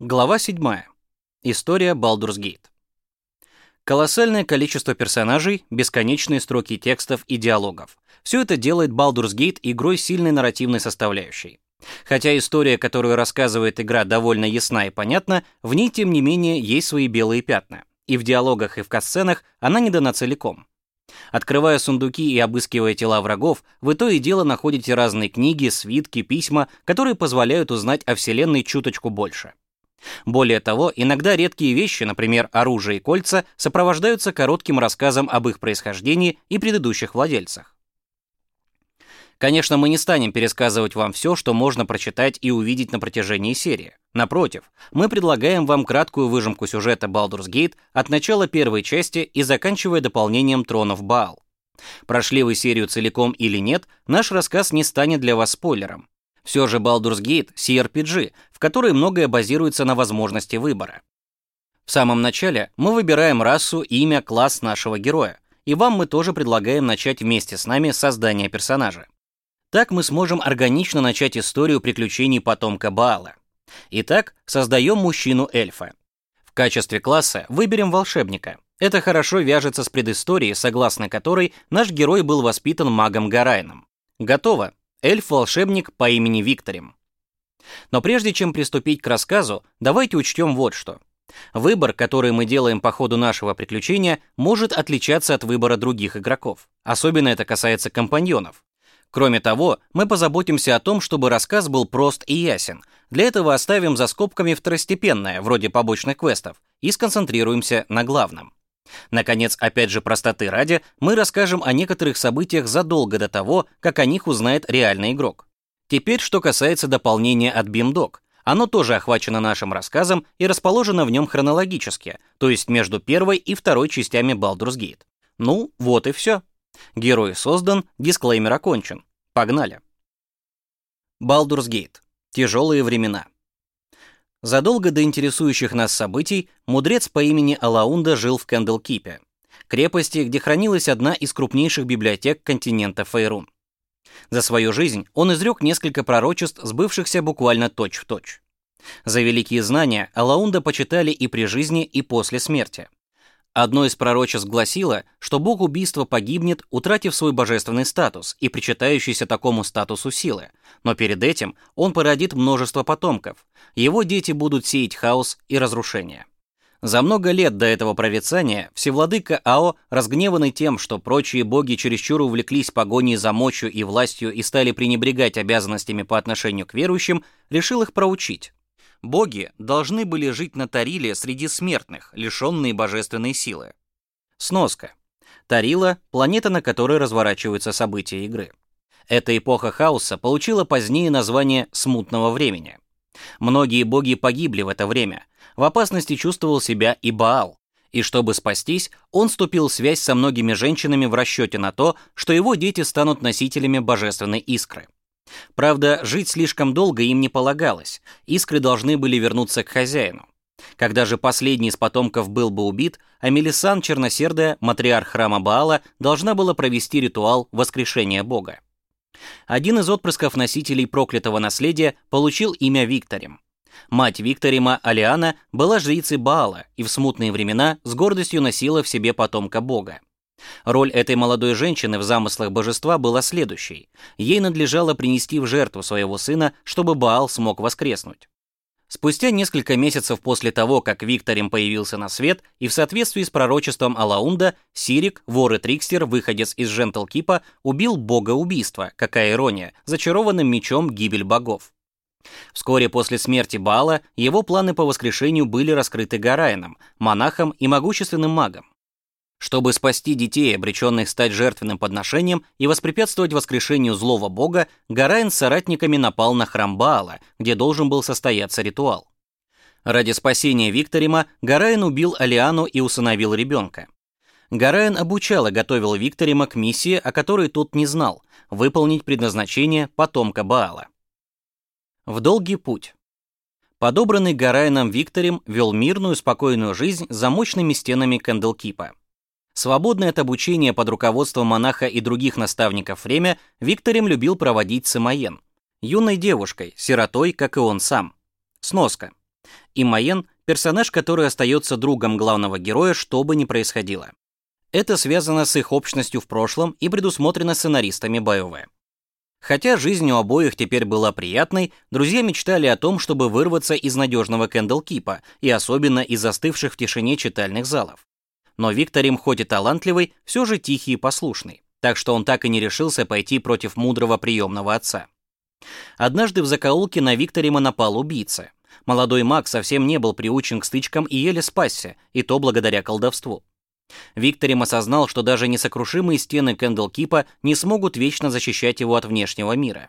Глава 7. История Baldur's Gate. Колоссальное количество персонажей, бесконечные строки текстов и диалогов. Все это делает Baldur's Gate игрой сильной нарративной составляющей. Хотя история, которую рассказывает игра, довольно ясна и понятна, в ней, тем не менее, есть свои белые пятна. И в диалогах, и в катсценах она не дана целиком. Открывая сундуки и обыскивая тела врагов, вы то и дело находите разные книги, свитки, письма, которые позволяют узнать о Вселенной чуточку больше. Более того, иногда редкие вещи, например, оружие и кольца, сопровождаются коротким рассказом об их происхождении и предыдущих владельцах. Конечно, мы не станем пересказывать вам все, что можно прочитать и увидеть на протяжении серии. Напротив, мы предлагаем вам краткую выжимку сюжета Baldur's Gate от начала первой части и заканчивая дополнением Тронов Баал. Прошли вы серию целиком или нет, наш рассказ не станет для вас спойлером. Все же Baldur's Gate — CRPG, в которой многое базируется на возможности выбора. В самом начале мы выбираем расу, имя, класс нашего героя, и вам мы тоже предлагаем начать вместе с нами создание персонажа. Так мы сможем органично начать историю приключений потомка Баала. Итак, создаем мужчину-эльфа. В качестве класса выберем волшебника. Это хорошо вяжется с предысторией, согласно которой наш герой был воспитан магом Гарайном. Готово эльф-волшебник по имени Викторим. Но прежде чем приступить к рассказу, давайте учтем вот что. Выбор, который мы делаем по ходу нашего приключения, может отличаться от выбора других игроков. Особенно это касается компаньонов. Кроме того, мы позаботимся о том, чтобы рассказ был прост и ясен. Для этого оставим за скобками второстепенное, вроде побочных квестов, и сконцентрируемся на главном. Наконец, опять же простоты ради, мы расскажем о некоторых событиях задолго до того, как о них узнает реальный игрок. Теперь, что касается дополнения от BIMDOC. Оно тоже охвачено нашим рассказом и расположено в нем хронологически, то есть между первой и второй частями Baldur's Gate. Ну, вот и все. Герой создан, дисклеймер окончен. Погнали. Baldur's Gate. Тяжелые времена. Задолго до интересующих нас событий мудрец по имени Алаунда жил в Кендлкипе, крепости, где хранилась одна из крупнейших библиотек континента Фейрун. За свою жизнь он изрек несколько пророчеств, сбывшихся буквально точь-в-точь. За великие знания Алаунда почитали и при жизни, и после смерти. Одно из пророчеств гласило, что бог убийства погибнет, утратив свой божественный статус и причитающийся такому статусу силы, но перед этим он породит множество потомков. Его дети будут сеять хаос и разрушение. За много лет до этого прорицания всевладыка Ао, разгневанный тем, что прочие боги чересчур увлеклись погоней за мощью и властью и стали пренебрегать обязанностями по отношению к верующим, решил их проучить боги должны были жить на Тариле среди смертных, лишенные божественной силы. Сноска. Тарила — планета, на которой разворачиваются события игры. Эта эпоха хаоса получила позднее название «смутного времени». Многие боги погибли в это время. В опасности чувствовал себя и Баал. И чтобы спастись, он вступил в связь со многими женщинами в расчете на то, что его дети станут носителями божественной искры. Правда, жить слишком долго им не полагалось, искры должны были вернуться к хозяину. Когда же последний из потомков был бы убит, Амелисан Черносердая, матриарх храма Баала, должна была провести ритуал воскрешения бога. Один из отпрысков носителей проклятого наследия получил имя Викторим. Мать Викторима, Алиана, была жрицей Баала и в смутные времена с гордостью носила в себе потомка бога. Роль этой молодой женщины в замыслах божества была следующей. Ей надлежало принести в жертву своего сына, чтобы Баал смог воскреснуть. Спустя несколько месяцев после того, как Викторим появился на свет, и в соответствии с пророчеством Алаунда, Сирик, вор и трикстер, выходец из Жентл-Кипа, убил бога убийства, какая ирония, зачарованным мечом гибель богов. Вскоре после смерти Баала его планы по воскрешению были раскрыты Гараином, монахом и могущественным магом. Чтобы спасти детей, обреченных стать жертвенным подношением, и воспрепятствовать воскрешению злого бога, Гарайн с соратниками напал на храм Баала, где должен был состояться ритуал. Ради спасения Викторима Гарайн убил Алиану и усыновил ребенка. Гарайн обучал и готовил Викторима к миссии, о которой тот не знал – выполнить предназначение потомка Баала. В долгий путь. Подобранный Гарайном Викторим вел мирную, спокойную жизнь за мощными стенами Кэндлкипа. Свободное от обучения под руководством монаха и других наставников время Викторим любил проводить с Самоен, юной девушкой, сиротой, как и он сам. Сноска. И Майен — персонаж, который остается другом главного героя, что бы ни происходило. Это связано с их общностью в прошлом и предусмотрено сценаристами BioWare. Хотя жизнь у обоих теперь была приятной, друзья мечтали о том, чтобы вырваться из надежного Кендалл-Кипа и особенно из застывших в тишине читальных залов. Но Викторим, хоть и талантливый, все же тихий и послушный, так что он так и не решился пойти против мудрого приемного отца. Однажды в закоулке на Викторима напал убийца. Молодой маг совсем не был приучен к стычкам и еле спасся, и то благодаря колдовству. Викторим осознал, что даже несокрушимые стены Кэндлкипа не смогут вечно защищать его от внешнего мира.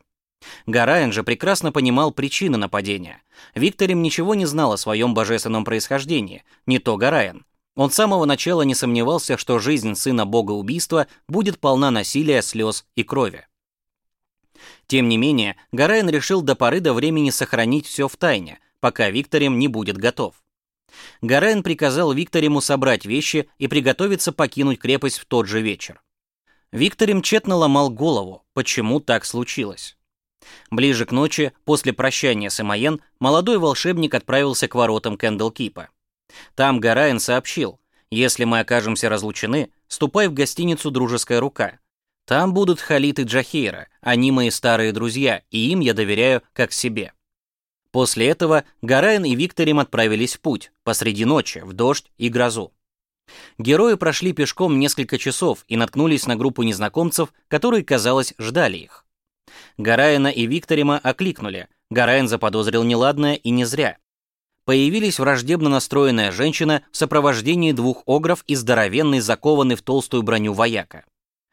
Гарайен же прекрасно понимал причины нападения. Викторим ничего не знал о своем божественном происхождении, не то Гарайен. Он с самого начала не сомневался, что жизнь сына бога убийства будет полна насилия, слез и крови. Тем не менее, Гарайен решил до поры до времени сохранить все в тайне, пока Викторим не будет готов. Гарен приказал Викториму собрать вещи и приготовиться покинуть крепость в тот же вечер. Викторим тщетно ломал голову, почему так случилось. Ближе к ночи, после прощания с Эмоен, молодой волшебник отправился к воротам Кэндлкипа. Там Гараен сообщил, если мы окажемся разлучены, ступай в гостиницу «Дружеская рука». Там будут Халит и Джахейра, они мои старые друзья, и им я доверяю как себе. После этого Гарайн и Викторим отправились в путь, посреди ночи, в дождь и грозу. Герои прошли пешком несколько часов и наткнулись на группу незнакомцев, которые, казалось, ждали их. Гарайна и Викторима окликнули. Гарайн заподозрил неладное и не зря. Появились враждебно настроенная женщина в сопровождении двух огров и здоровенный, закованный в толстую броню вояка.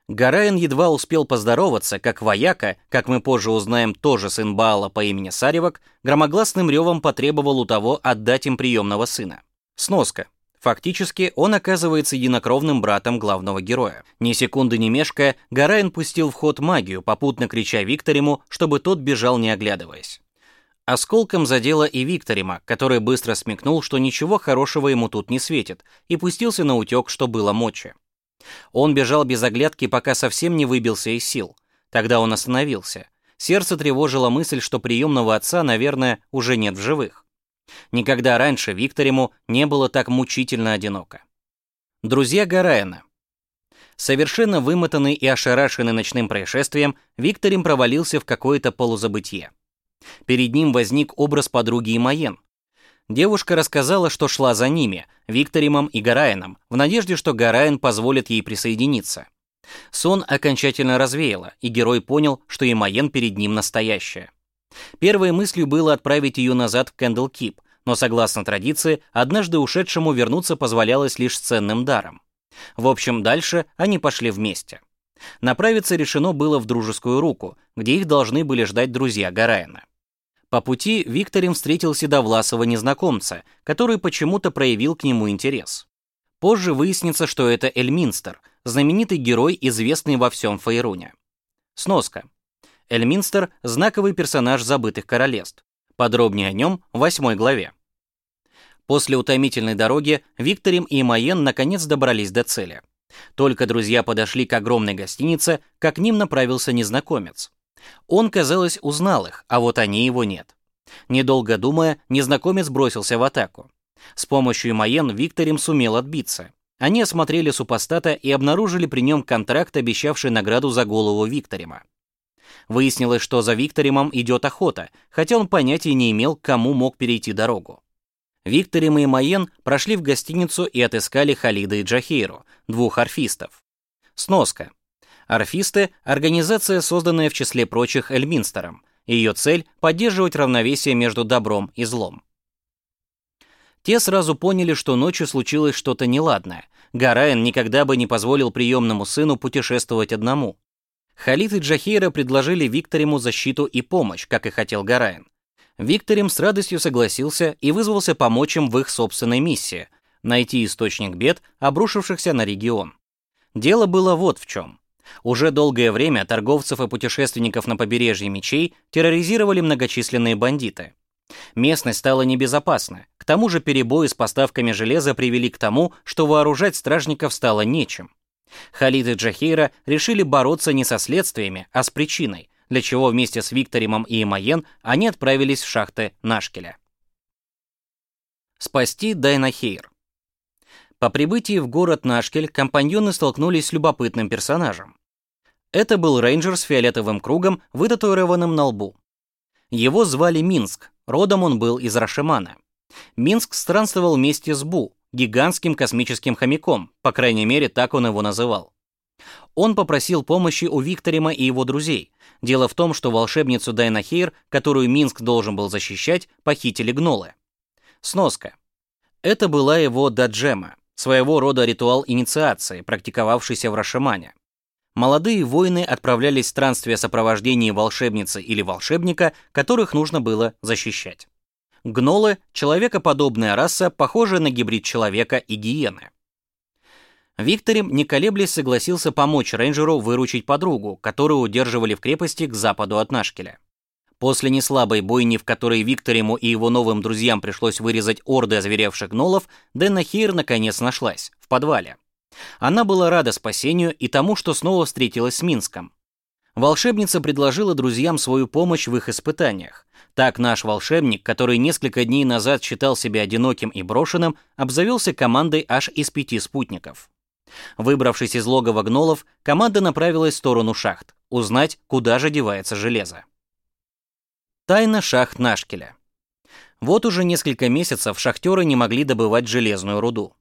Гараин едва успел поздороваться, как вояка, как мы позже узнаем, тоже сын Баала по имени Саривок, громогласным ревом потребовал у того отдать им приемного сына. Сноска. Фактически, он оказывается единокровным братом главного героя. Ни секунды не мешкая, Гарайн пустил в ход магию, попутно крича Викториму, чтобы тот бежал не оглядываясь. Осколком задело и Викторима, который быстро смекнул, что ничего хорошего ему тут не светит, и пустился на утек, что было мочи. Он бежал без оглядки, пока совсем не выбился из сил. Тогда он остановился. Сердце тревожило мысль, что приемного отца, наверное, уже нет в живых. Никогда раньше Викториму не было так мучительно одиноко. Друзья Гараена. Совершенно вымотанный и ошарашенный ночным происшествием, Викторим провалился в какое-то полузабытие. Перед ним возник образ подруги Имаен, Девушка рассказала, что шла за ними, Викторимом и Гараином, в надежде, что Гараин позволит ей присоединиться. Сон окончательно развеяло, и герой понял, что Имаен перед ним настоящая. Первой мыслью было отправить ее назад в Кэндл но, согласно традиции, однажды ушедшему вернуться позволялось лишь ценным даром. В общем, дальше они пошли вместе. Направиться решено было в дружескую руку, где их должны были ждать друзья Гараина. По пути Викторин встретил седовласого незнакомца, который почему-то проявил к нему интерес. Позже выяснится, что это Эльминстер, знаменитый герой, известный во всем Фейруне. Сноска. Эльминстер – знаковый персонаж забытых королевств. Подробнее о нем в восьмой главе. После утомительной дороги Викторим и Майен наконец добрались до цели. Только друзья подошли к огромной гостинице, как к ним направился незнакомец. Он, казалось, узнал их, а вот они его нет. Недолго думая, незнакомец бросился в атаку. С помощью Маен Викторим сумел отбиться. Они осмотрели супостата и обнаружили при нем контракт, обещавший награду за голову Викторима. Выяснилось, что за Викторимом идет охота, хотя он понятия не имел, кому мог перейти дорогу. Викторим и Маен прошли в гостиницу и отыскали Халида и Джахейру, двух орфистов. Сноска. Орфисты – организация, созданная в числе прочих Эльминстером. Ее цель – поддерживать равновесие между добром и злом. Те сразу поняли, что ночью случилось что-то неладное. Гараен никогда бы не позволил приемному сыну путешествовать одному. Халид и Джахейра предложили Викториму защиту и помощь, как и хотел Гараен. Викторим с радостью согласился и вызвался помочь им в их собственной миссии – найти источник бед, обрушившихся на регион. Дело было вот в чем. Уже долгое время торговцев и путешественников на побережье мечей терроризировали многочисленные бандиты. Местность стала небезопасна. К тому же перебои с поставками железа привели к тому, что вооружать стражников стало нечем. Халид и Джахейра решили бороться не со следствиями, а с причиной, для чего вместе с Викторимом и Имаен они отправились в шахты Нашкеля. Спасти Дайнахейр. По прибытии в город Нашкель компаньоны столкнулись с любопытным персонажем. Это был рейнджер с фиолетовым кругом, вытатуированным на лбу. Его звали Минск, родом он был из Рашимана. Минск странствовал вместе с Бу, гигантским космическим хомяком, по крайней мере, так он его называл. Он попросил помощи у Викторима и его друзей. Дело в том, что волшебницу Дайнахейр, которую Минск должен был защищать, похитили гнолы. Сноска. Это была его даджема, своего рода ритуал инициации, практиковавшийся в Рашимане. Молодые воины отправлялись в странствие сопровождения волшебницы или волшебника, которых нужно было защищать. Гнолы — человекоподобная раса, похожая на гибрид человека и гиены. Викторим, не колеблясь, согласился помочь рейнджеру выручить подругу, которую удерживали в крепости к западу от Нашкеля. После неслабой бойни, в которой Викториму и его новым друзьям пришлось вырезать орды озверевших гнолов, Дэна Хейр наконец нашлась, в подвале. Она была рада спасению и тому, что снова встретилась с Минском. Волшебница предложила друзьям свою помощь в их испытаниях. Так наш волшебник, который несколько дней назад считал себя одиноким и брошенным, обзавелся командой аж из пяти спутников. Выбравшись из логова гнолов, команда направилась в сторону шахт, узнать, куда же девается железо. Тайна шахт Нашкеля. Вот уже несколько месяцев шахтеры не могли добывать железную руду.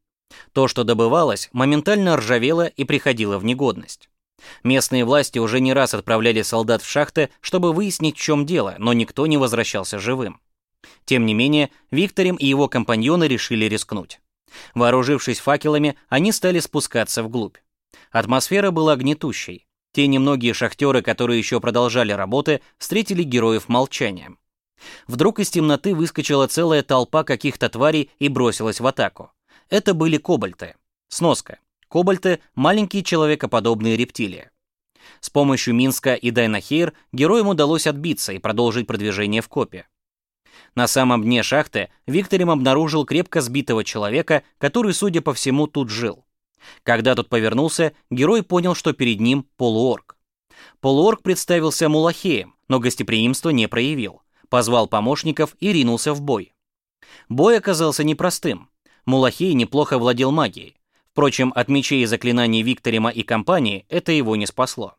То, что добывалось, моментально ржавело и приходило в негодность. Местные власти уже не раз отправляли солдат в шахты, чтобы выяснить, в чем дело, но никто не возвращался живым. Тем не менее, Викторим и его компаньоны решили рискнуть. Вооружившись факелами, они стали спускаться вглубь. Атмосфера была гнетущей. Те немногие шахтеры, которые еще продолжали работы, встретили героев молчанием. Вдруг из темноты выскочила целая толпа каких-то тварей и бросилась в атаку. Это были кобальты. Сноска. Кобальты — маленькие человекоподобные рептилии. С помощью Минска и Дайнахейр героям удалось отбиться и продолжить продвижение в копе. На самом дне шахты Викторим обнаружил крепко сбитого человека, который, судя по всему, тут жил. Когда тот повернулся, герой понял, что перед ним полуорг. Полуорг представился Мулахеем, но гостеприимства не проявил. Позвал помощников и ринулся в бой. Бой оказался непростым. Мулахей неплохо владел магией. Впрочем, от мечей и заклинаний Викторима и компании это его не спасло.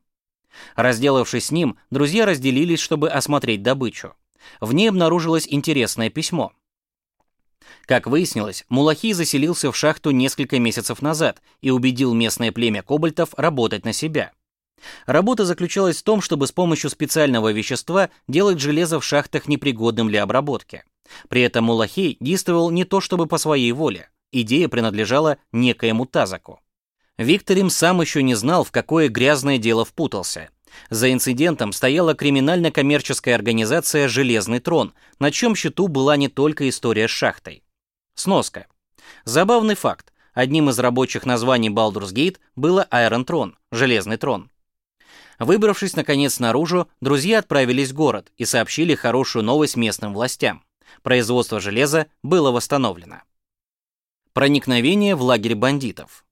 Разделавшись с ним, друзья разделились, чтобы осмотреть добычу. В ней обнаружилось интересное письмо. Как выяснилось, Мулахи заселился в шахту несколько месяцев назад и убедил местное племя кобальтов работать на себя. Работа заключалась в том, чтобы с помощью специального вещества делать железо в шахтах непригодным для обработки. При этом Мулахей действовал не то чтобы по своей воле. Идея принадлежала некоему Тазаку. Викторим сам еще не знал, в какое грязное дело впутался. За инцидентом стояла криминально-коммерческая организация «Железный трон», на чем счету была не только история с шахтой. Сноска. Забавный факт. Одним из рабочих названий Baldur's Gate было Iron Throne, Железный трон. Выбравшись наконец наружу, друзья отправились в город и сообщили хорошую новость местным властям. Производство железа было восстановлено. Проникновение в лагерь бандитов.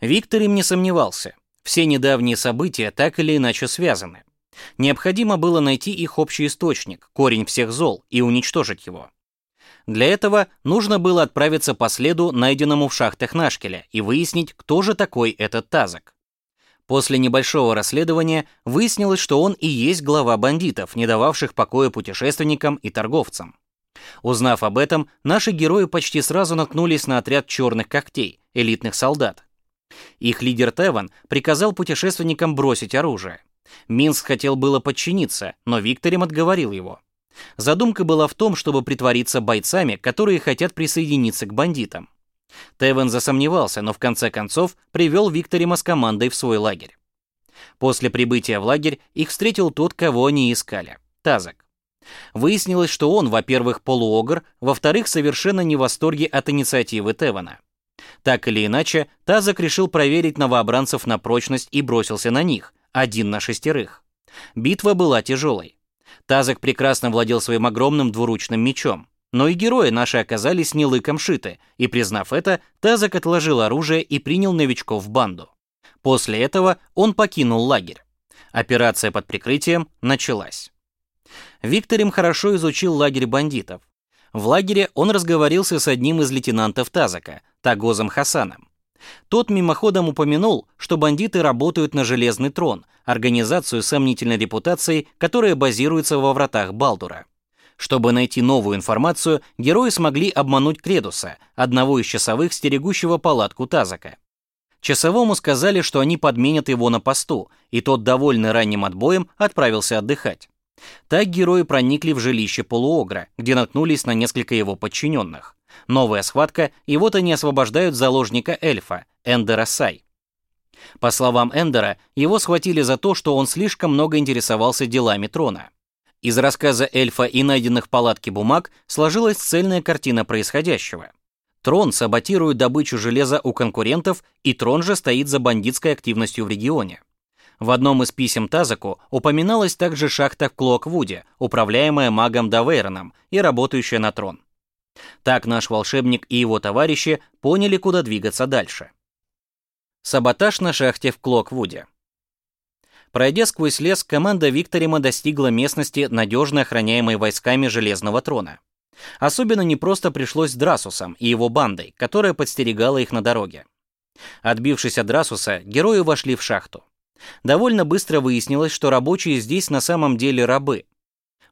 Виктор им не сомневался. Все недавние события так или иначе связаны. Необходимо было найти их общий источник, корень всех зол, и уничтожить его. Для этого нужно было отправиться по следу, найденному в шахтах Нашкеля, и выяснить, кто же такой этот Тазок. После небольшого расследования выяснилось, что он и есть глава бандитов, не дававших покоя путешественникам и торговцам. Узнав об этом, наши герои почти сразу наткнулись на отряд черных когтей, элитных солдат. Их лидер Теван приказал путешественникам бросить оружие. Минск хотел было подчиниться, но Викторим отговорил его. Задумка была в том, чтобы притвориться бойцами, которые хотят присоединиться к бандитам. Тевен засомневался, но в конце концов привел Викторима с командой в свой лагерь. После прибытия в лагерь их встретил тот, кого они искали — Тазак. Выяснилось, что он, во-первых, полуогр, во-вторых, совершенно не в восторге от инициативы Тевана. Так или иначе, Тазак решил проверить новообранцев на прочность и бросился на них, один на шестерых. Битва была тяжелой. Тазак прекрасно владел своим огромным двуручным мечом. Но и герои наши оказались не лыком шиты, и, признав это, Тазак отложил оружие и принял новичков в банду. После этого он покинул лагерь. Операция под прикрытием началась. Викторим хорошо изучил лагерь бандитов. В лагере он разговорился с одним из лейтенантов Тазака, Тагозом Хасаном. Тот мимоходом упомянул, что бандиты работают на Железный Трон, организацию сомнительной репутацией, которая базируется во вратах Балдура. Чтобы найти новую информацию, герои смогли обмануть Кредуса, одного из часовых, стерегущего палатку Тазака. Часовому сказали, что они подменят его на посту, и тот, довольный ранним отбоем, отправился отдыхать. Так герои проникли в жилище полуогра, где наткнулись на несколько его подчиненных. Новая схватка, и вот они освобождают заложника эльфа, Эндера Сай. По словам Эндера, его схватили за то, что он слишком много интересовался делами трона. Из рассказа эльфа и найденных в палатке бумаг сложилась цельная картина происходящего. Трон саботирует добычу железа у конкурентов, и Трон же стоит за бандитской активностью в регионе. В одном из писем Тазаку упоминалась также шахта в Клоаквуде, управляемая магом Давейроном и работающая на Трон. Так наш волшебник и его товарищи поняли, куда двигаться дальше. Саботаж на шахте в Клоквуде. Пройдя сквозь лес, команда Викторима достигла местности, надежно охраняемой войсками Железного Трона. Особенно непросто пришлось Драсусом и его бандой, которая подстерегала их на дороге. Отбившись от Драсуса, герои вошли в шахту. Довольно быстро выяснилось, что рабочие здесь на самом деле рабы.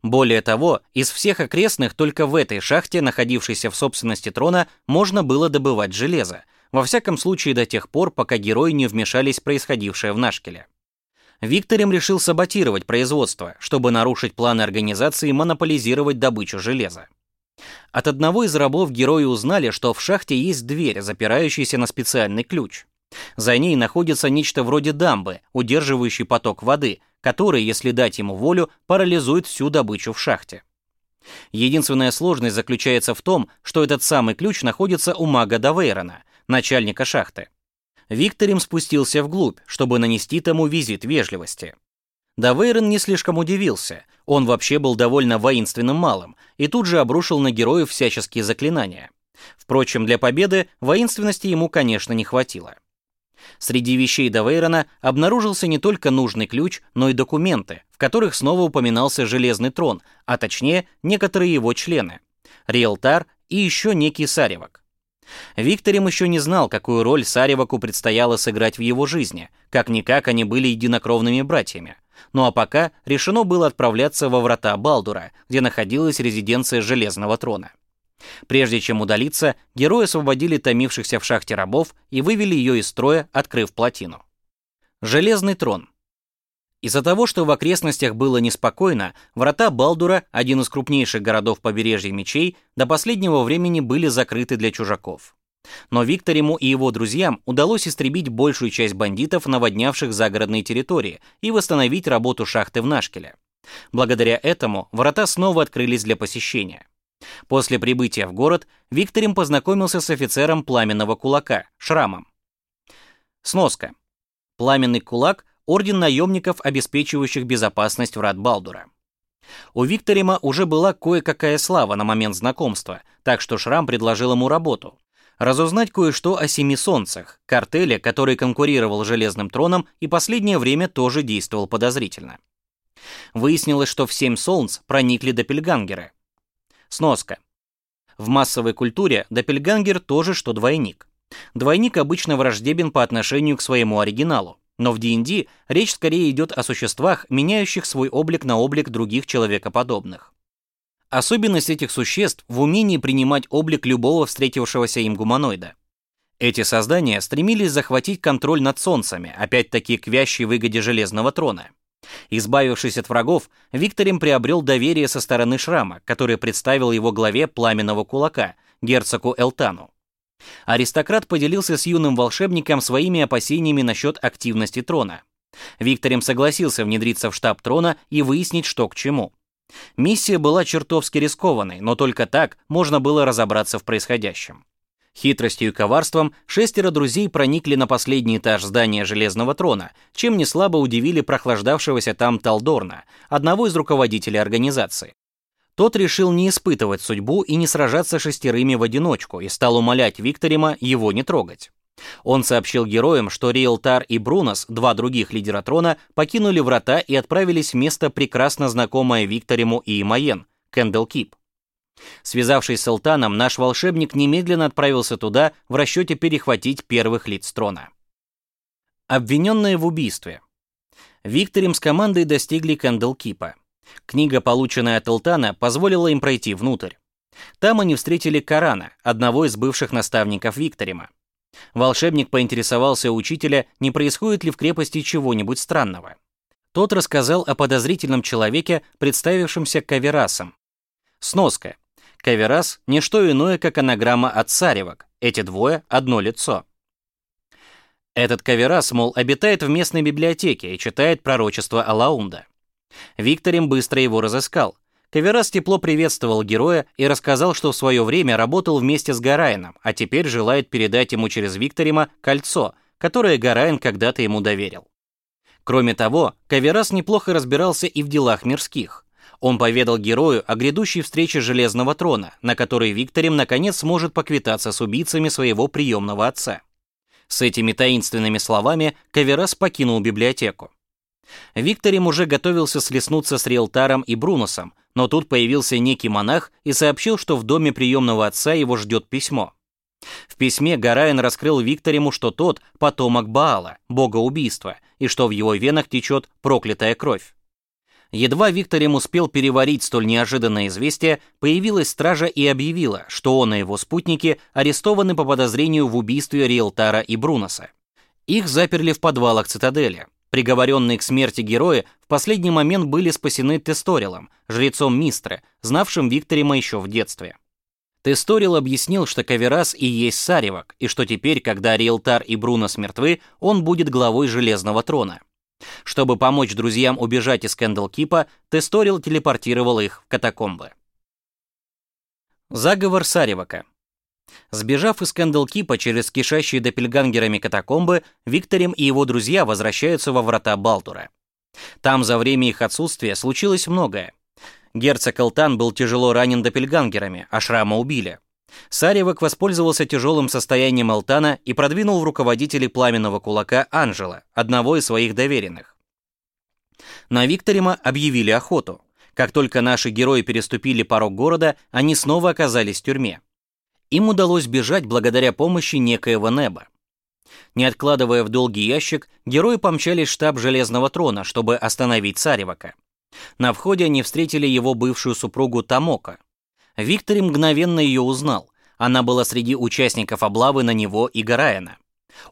Более того, из всех окрестных только в этой шахте, находившейся в собственности трона, можно было добывать железо, во всяком случае до тех пор, пока герои не вмешались в происходившее в Нашкеле. Викторим решил саботировать производство, чтобы нарушить планы организации монополизировать добычу железа. От одного из рабов герои узнали, что в шахте есть дверь, запирающаяся на специальный ключ. За ней находится нечто вроде дамбы, удерживающей поток воды, который, если дать ему волю, парализует всю добычу в шахте. Единственная сложность заключается в том, что этот самый ключ находится у мага Давейрона, начальника шахты. Викторим спустился вглубь, чтобы нанести тому визит вежливости. Давейрон не слишком удивился, он вообще был довольно воинственным малым, и тут же обрушил на героев всяческие заклинания. Впрочем, для победы воинственности ему, конечно, не хватило. Среди вещей Давейрона обнаружился не только нужный ключ, но и документы, в которых снова упоминался Железный Трон, а точнее, некоторые его члены. Риэлтар и еще некий Саревок. Викторим еще не знал, какую роль Сареваку предстояло сыграть в его жизни, как-никак они были единокровными братьями. Ну а пока решено было отправляться во врата Балдура, где находилась резиденция Железного Трона. Прежде чем удалиться, герои освободили томившихся в шахте рабов и вывели ее из строя, открыв плотину. Железный трон. Из-за того, что в окрестностях было неспокойно, врата Балдура, один из крупнейших городов побережья мечей, до последнего времени были закрыты для чужаков. Но Викториму и его друзьям удалось истребить большую часть бандитов, наводнявших загородные территории, и восстановить работу шахты в Нашкеле. Благодаря этому врата снова открылись для посещения. После прибытия в город Викторим познакомился с офицером пламенного кулака, Шрамом. Сноска. Пламенный кулак — орден наемников, обеспечивающих безопасность врат Балдура. У Викторима уже была кое-какая слава на момент знакомства, так что Шрам предложил ему работу. Разузнать кое-что о Семи Солнцах, картеле, который конкурировал с Железным Троном и последнее время тоже действовал подозрительно. Выяснилось, что в Семь Солнц проникли допельгангеры, Сноска. В массовой культуре доппельгангер тоже что двойник. Двойник обычно враждебен по отношению к своему оригиналу, но в D&D речь скорее идет о существах, меняющих свой облик на облик других человекоподобных. Особенность этих существ в умении принимать облик любого встретившегося им гуманоида. Эти создания стремились захватить контроль над солнцами, опять-таки к вящей выгоде Железного Трона. Избавившись от врагов, Викторим приобрел доверие со стороны Шрама, который представил его главе пламенного кулака, герцогу Элтану. Аристократ поделился с юным волшебником своими опасениями насчет активности трона. Викторим согласился внедриться в штаб трона и выяснить, что к чему. Миссия была чертовски рискованной, но только так можно было разобраться в происходящем. Хитростью и коварством шестеро друзей проникли на последний этаж здания Железного трона, чем не слабо удивили прохлаждавшегося там Талдорна, одного из руководителей организации. Тот решил не испытывать судьбу и не сражаться шестерыми в одиночку и стал умолять Викторима его не трогать. Он сообщил героям, что Риэлтар и Брунос, два других лидера трона, покинули врата и отправились в место прекрасно знакомое Викториму и Имаен, Кэндл Кип. Связавшись с Элтаном, наш волшебник немедленно отправился туда в расчете перехватить первых лиц трона. Обвиненные в убийстве. Викторим с командой достигли Кэндлкипа. Книга, полученная от Элтана, позволила им пройти внутрь. Там они встретили Корана, одного из бывших наставников Викторима. Волшебник поинтересовался у учителя, не происходит ли в крепости чего-нибудь странного. Тот рассказал о подозрительном человеке, представившемся Каверасом. Сноска. Каверас – не что иное, как анаграмма от царевок. Эти двое – одно лицо. Этот Каверас, мол, обитает в местной библиотеке и читает пророчество Алаунда. Викторим быстро его разыскал. Каверас тепло приветствовал героя и рассказал, что в свое время работал вместе с Гарайном, а теперь желает передать ему через Викторима кольцо, которое Гарайн когда-то ему доверил. Кроме того, Каверас неплохо разбирался и в делах мирских. Он поведал герою о грядущей встрече Железного Трона, на которой Викторим наконец сможет поквитаться с убийцами своего приемного отца. С этими таинственными словами Каверас покинул библиотеку. Викторим уже готовился слеснуться с Риэлтаром и Бруносом, но тут появился некий монах и сообщил, что в доме приемного отца его ждет письмо. В письме Гараин раскрыл Викториму, что тот – потомок Баала, бога убийства, и что в его венах течет проклятая кровь. Едва Викторим успел переварить столь неожиданное известие, появилась стража и объявила, что он и его спутники арестованы по подозрению в убийстве Риэлтара и Бруноса. Их заперли в подвалах цитадели, Приговоренные к смерти герои в последний момент были спасены Тесторилом, жрецом Мистры, знавшим Викторима еще в детстве. Тесторил объяснил, что Каверас и есть Саривак, и что теперь, когда Риэлтар и Бруно мертвы, он будет главой Железного Трона. Чтобы помочь друзьям убежать из Кэндалкипа, Тесторил телепортировал их в катакомбы. Заговор Саривака Сбежав из Кэндлкипа через кишащие допельгангерами катакомбы, Викторим и его друзья возвращаются во врата Балтура. Там за время их отсутствия случилось многое. Герцог Элтан был тяжело ранен допельгангерами, а Шрама убили. Саревок воспользовался тяжелым состоянием Элтана и продвинул в руководители пламенного кулака Анжела, одного из своих доверенных. На Викторима объявили охоту. Как только наши герои переступили порог города, они снова оказались в тюрьме. Им удалось бежать благодаря помощи некоего Неба. Не откладывая в долгий ящик, герои помчались в штаб Железного Трона, чтобы остановить Царевака. На входе они встретили его бывшую супругу Тамока. Виктор мгновенно ее узнал. Она была среди участников облавы на него и Гараена.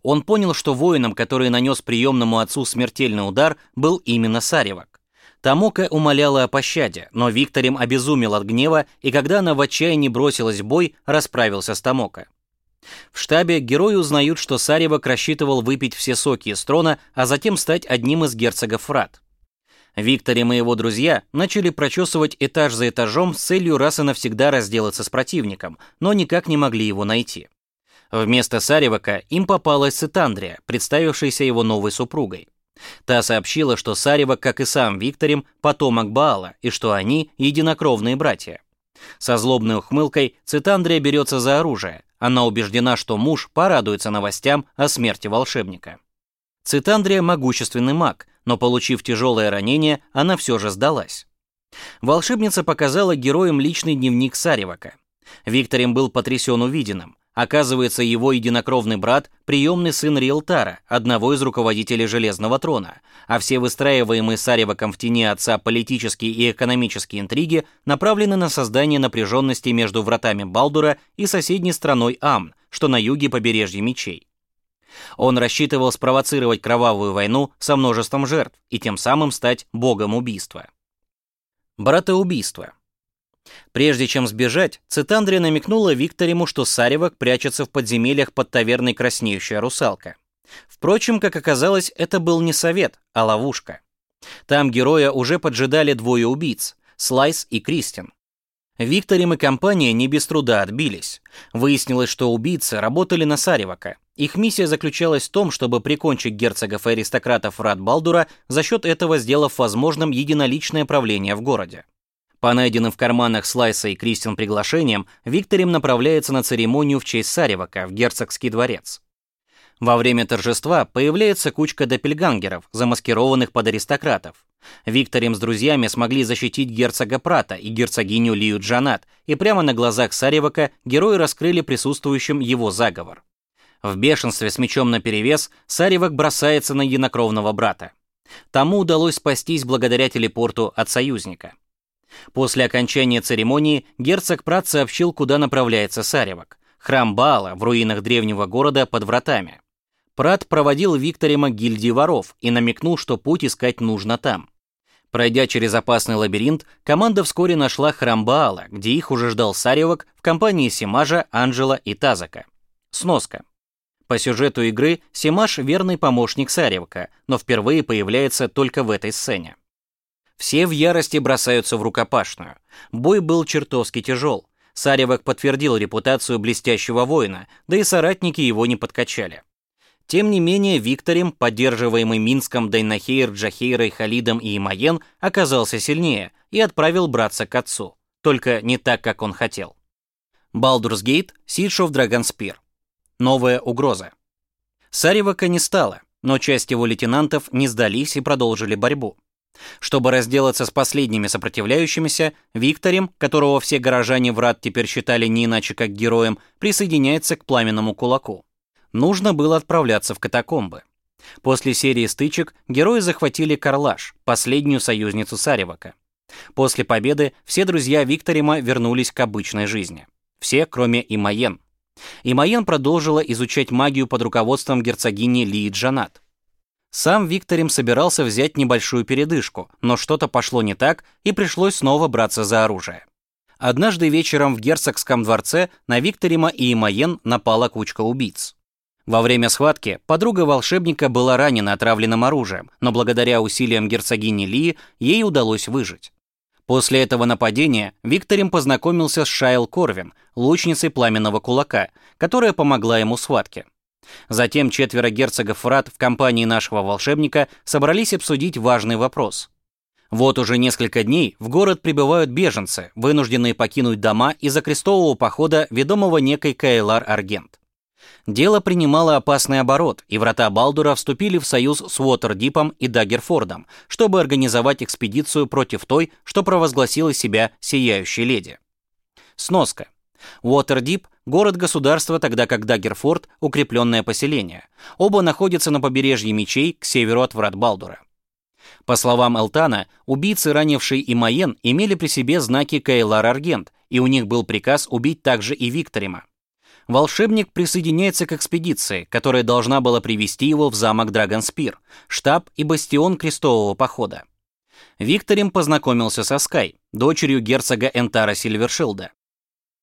Он понял, что воином, который нанес приемному отцу смертельный удар, был именно Саревак. Тамока умоляла о пощаде, но Викторим обезумел от гнева, и когда она в отчаянии бросилась в бой, расправился с Тамока. В штабе герои узнают, что Саревок рассчитывал выпить все соки из трона, а затем стать одним из герцогов Фрат. Викторим и его друзья начали прочесывать этаж за этажом с целью раз и навсегда разделаться с противником, но никак не могли его найти. Вместо Саревока им попалась Цитандрия, представившаяся его новой супругой. Та сообщила, что Сарева, как и сам Викторим, потомок Баала, и что они единокровные братья. Со злобной ухмылкой Цитандрия берется за оружие. Она убеждена, что муж порадуется новостям о смерти волшебника. Цитандрия могущественный маг, но получив тяжелое ранение, она все же сдалась. Волшебница показала героям личный дневник Саревака. Викторим был потрясен увиденным. Оказывается, его единокровный брат – приемный сын Риэлтара, одного из руководителей Железного Трона, а все выстраиваемые Сареваком в тени отца политические и экономические интриги направлены на создание напряженности между вратами Балдура и соседней страной Амн, что на юге побережья Мечей. Он рассчитывал спровоцировать кровавую войну со множеством жертв и тем самым стать богом убийства. Братоубийство – Прежде чем сбежать, Цитандрия намекнула Викториму, что Саревок прячется в подземельях под таверной «Краснеющая русалка». Впрочем, как оказалось, это был не совет, а ловушка. Там героя уже поджидали двое убийц – Слайс и Кристин. Викторим и компания не без труда отбились. Выяснилось, что убийцы работали на Саревака. Их миссия заключалась в том, чтобы прикончить герцогов и аристократов Рад Балдура, за счет этого сделав возможным единоличное правление в городе. По найденным в карманах Слайса и Кристин приглашениям, Викторим направляется на церемонию в честь Саревака в герцогский дворец. Во время торжества появляется кучка доппельгангеров, замаскированных под аристократов. Викторим с друзьями смогли защитить герцога Прата и герцогиню Лию Джанат, и прямо на глазах Саревака герои раскрыли присутствующим его заговор. В бешенстве с мечом наперевес Саревак бросается на единокровного брата. Тому удалось спастись благодаря телепорту от союзника. После окончания церемонии герцог Прат сообщил, куда направляется Саревак. Храм Баала в руинах древнего города под вратами. Прат проводил Викторима гильдии воров и намекнул, что путь искать нужно там. Пройдя через опасный лабиринт, команда вскоре нашла храм Баала, где их уже ждал Саревок в компании Симажа, Анджела и Тазака. Сноска. По сюжету игры Симаш верный помощник Саревка, но впервые появляется только в этой сцене. Все в ярости бросаются в рукопашную. Бой был чертовски тяжел. Саревок подтвердил репутацию блестящего воина, да и соратники его не подкачали. Тем не менее, Викторем, поддерживаемый Минском, Дайнахейр, Джахейрой, Халидом и Имаен, оказался сильнее и отправил браться к отцу. Только не так, как он хотел. Baldur's Gate, Siege of. Новая угроза. Саревака не стало, но часть его лейтенантов не сдались и продолжили борьбу. Чтобы разделаться с последними сопротивляющимися, Викторем, которого все горожане врат теперь считали не иначе как героем, присоединяется к пламенному кулаку нужно было отправляться в катакомбы. После серии стычек герои захватили Карлаш, последнюю союзницу Саревака. После победы все друзья Викторима вернулись к обычной жизни. Все, кроме Имаен. Имаен продолжила изучать магию под руководством герцогини Лии Джанат. Сам Викторим собирался взять небольшую передышку, но что-то пошло не так, и пришлось снова браться за оружие. Однажды вечером в герцогском дворце на Викторима и Имаен напала кучка убийц. Во время схватки подруга волшебника была ранена отравленным оружием, но благодаря усилиям герцогини Ли ей удалось выжить. После этого нападения Викторим познакомился с Шайл Корвин, лучницей пламенного кулака, которая помогла ему в схватке. Затем четверо герцогов Фрат в компании нашего волшебника собрались обсудить важный вопрос. Вот уже несколько дней в город прибывают беженцы, вынужденные покинуть дома из-за крестового похода, ведомого некой Кайлар Аргент дело принимало опасный оборот, и врата Балдура вступили в союз с Уотердипом и Даггерфордом, чтобы организовать экспедицию против той, что провозгласила себя Сияющей Леди. Сноска. Уотердип – город-государство, тогда как Даггерфорд – укрепленное поселение. Оба находятся на побережье Мечей к северу от врат Балдура. По словам Элтана, убийцы, ранившие Имаен, имели при себе знаки Кейлар Аргент, и у них был приказ убить также и Викторима волшебник присоединяется к экспедиции, которая должна была привести его в замок Драгонспир, штаб и бастион крестового похода. Викторим познакомился со Скай, дочерью герцога Энтара Сильвершилда.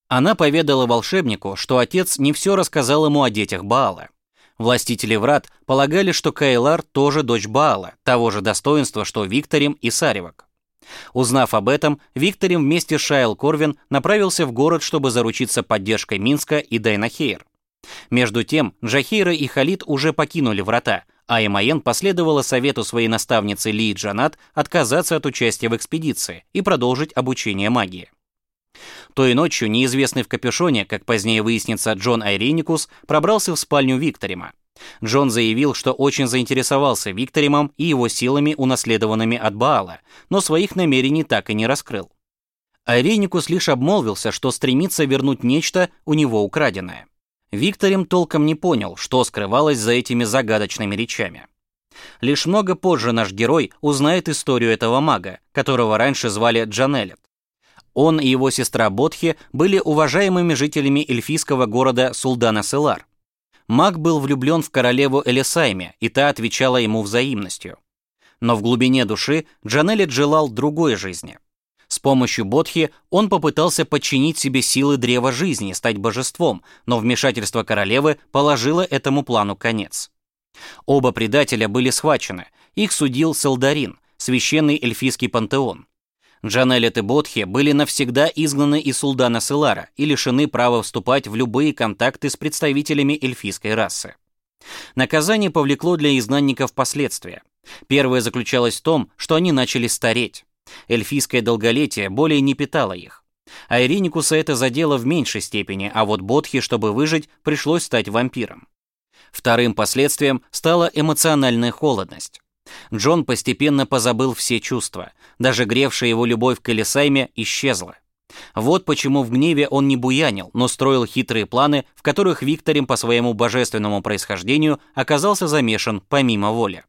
Она поведала волшебнику, что отец не все рассказал ему о детях Баала. Властители врат полагали, что Кайлар тоже дочь Баала, того же достоинства, что Викторим и Саривак. Узнав об этом, Викторин вместе с Шайл Корвин направился в город, чтобы заручиться поддержкой Минска и Дайнахейр. Между тем, Джахейра и Халид уже покинули врата, а Эмаен последовала совету своей наставницы Ли Джанат отказаться от участия в экспедиции и продолжить обучение магии. Той ночью неизвестный в капюшоне, как позднее выяснится, Джон Айреникус пробрался в спальню Викторима. Джон заявил, что очень заинтересовался Викторимом и его силами, унаследованными от Баала, но своих намерений так и не раскрыл. Айреникус лишь обмолвился, что стремится вернуть нечто у него украденное. Викторим толком не понял, что скрывалось за этими загадочными речами. Лишь много позже наш герой узнает историю этого мага, которого раньше звали Джанелет. Он и его сестра Бодхи были уважаемыми жителями эльфийского города Сулдана-Селар. Маг был влюблен в королеву Элисайме, и та отвечала ему взаимностью. Но в глубине души Джанелит желал другой жизни. С помощью Бодхи он попытался подчинить себе силы древа жизни, стать божеством, но вмешательство королевы положило этому плану конец. Оба предателя были схвачены, их судил Салдарин, священный эльфийский пантеон. Джанелет и Бодхи были навсегда изгнаны из Сулдана Селара и лишены права вступать в любые контакты с представителями эльфийской расы. Наказание повлекло для изгнанников последствия. Первое заключалось в том, что они начали стареть. Эльфийское долголетие более не питало их. А Ириникуса это задело в меньшей степени, а вот Бодхи, чтобы выжить, пришлось стать вампиром. Вторым последствием стала эмоциональная холодность. Джон постепенно позабыл все чувства, даже гревшая его любовь к Элисайме исчезла. Вот почему в гневе он не буянил, но строил хитрые планы, в которых Викторим по своему божественному происхождению оказался замешан помимо воли.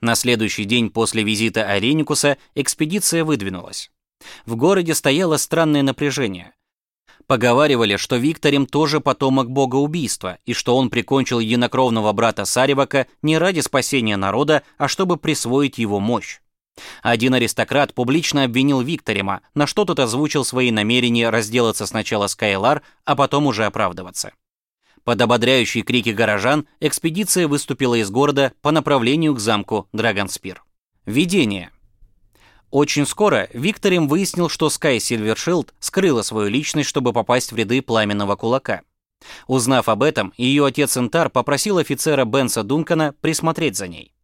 На следующий день после визита Ареникуса экспедиция выдвинулась. В городе стояло странное напряжение. Поговаривали, что Викторим тоже потомок бога убийства, и что он прикончил единокровного брата Саривака не ради спасения народа, а чтобы присвоить его мощь. Один аристократ публично обвинил Викторима, на что тот озвучил свои намерения разделаться сначала с Кайлар, а потом уже оправдываться. Под ободряющие крики горожан экспедиция выступила из города по направлению к замку Драгонспир. Видение. Очень скоро Викторим выяснил, что Скай Сильвершилд скрыла свою личность, чтобы попасть в ряды пламенного кулака. Узнав об этом, ее отец Интар попросил офицера Бенса Дункана присмотреть за ней.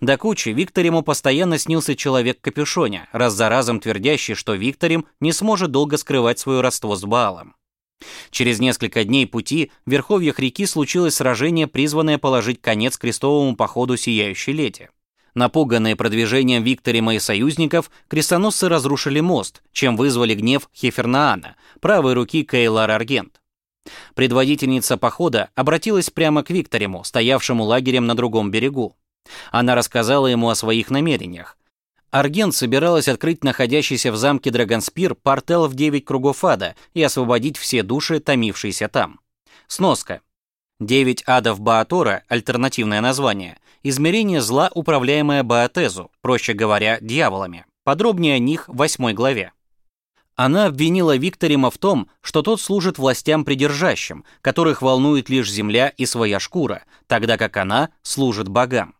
До кучи Викториму постоянно снился человек капюшоне, раз за разом твердящий, что Викторим не сможет долго скрывать свое родство с Баалом. Через несколько дней пути в верховьях реки случилось сражение, призванное положить конец крестовому походу Сияющей Леди. Напуганные продвижением Викторима и союзников, крестоносцы разрушили мост, чем вызвали гнев Хефернаана, правой руки Кейлар Аргент. Предводительница похода обратилась прямо к Викториму, стоявшему лагерем на другом берегу. Она рассказала ему о своих намерениях. Аргент собиралась открыть находящийся в замке Драгонспир портал в девять кругов ада и освободить все души, томившиеся там. Сноска. Девять адов Баатора, альтернативное название, измерение зла, управляемое Баатезу, проще говоря, дьяволами. Подробнее о них в восьмой главе. Она обвинила Викторима в том, что тот служит властям придержащим, которых волнует лишь земля и своя шкура, тогда как она служит богам.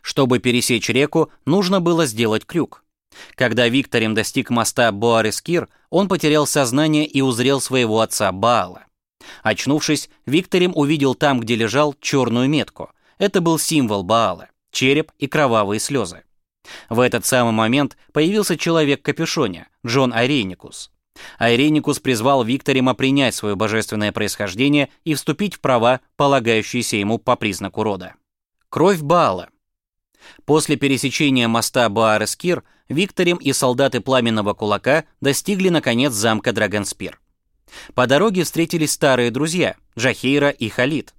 Чтобы пересечь реку, нужно было сделать крюк. Когда Викторим достиг моста Боарескир, он потерял сознание и узрел своего отца Баала. Очнувшись, Викторим увидел там, где лежал, черную метку. Это был символ Баала, череп и кровавые слезы. В этот самый момент появился человек в капюшоне, Джон Айреникус. Айреникус призвал Викторима принять свое божественное происхождение и вступить в права, полагающиеся ему по признаку рода. Кровь Баала. После пересечения моста Баарескир Викторим и солдаты Пламенного Кулака достигли, наконец, замка Драгонспир. По дороге встретились старые друзья – Джахейра и Халид.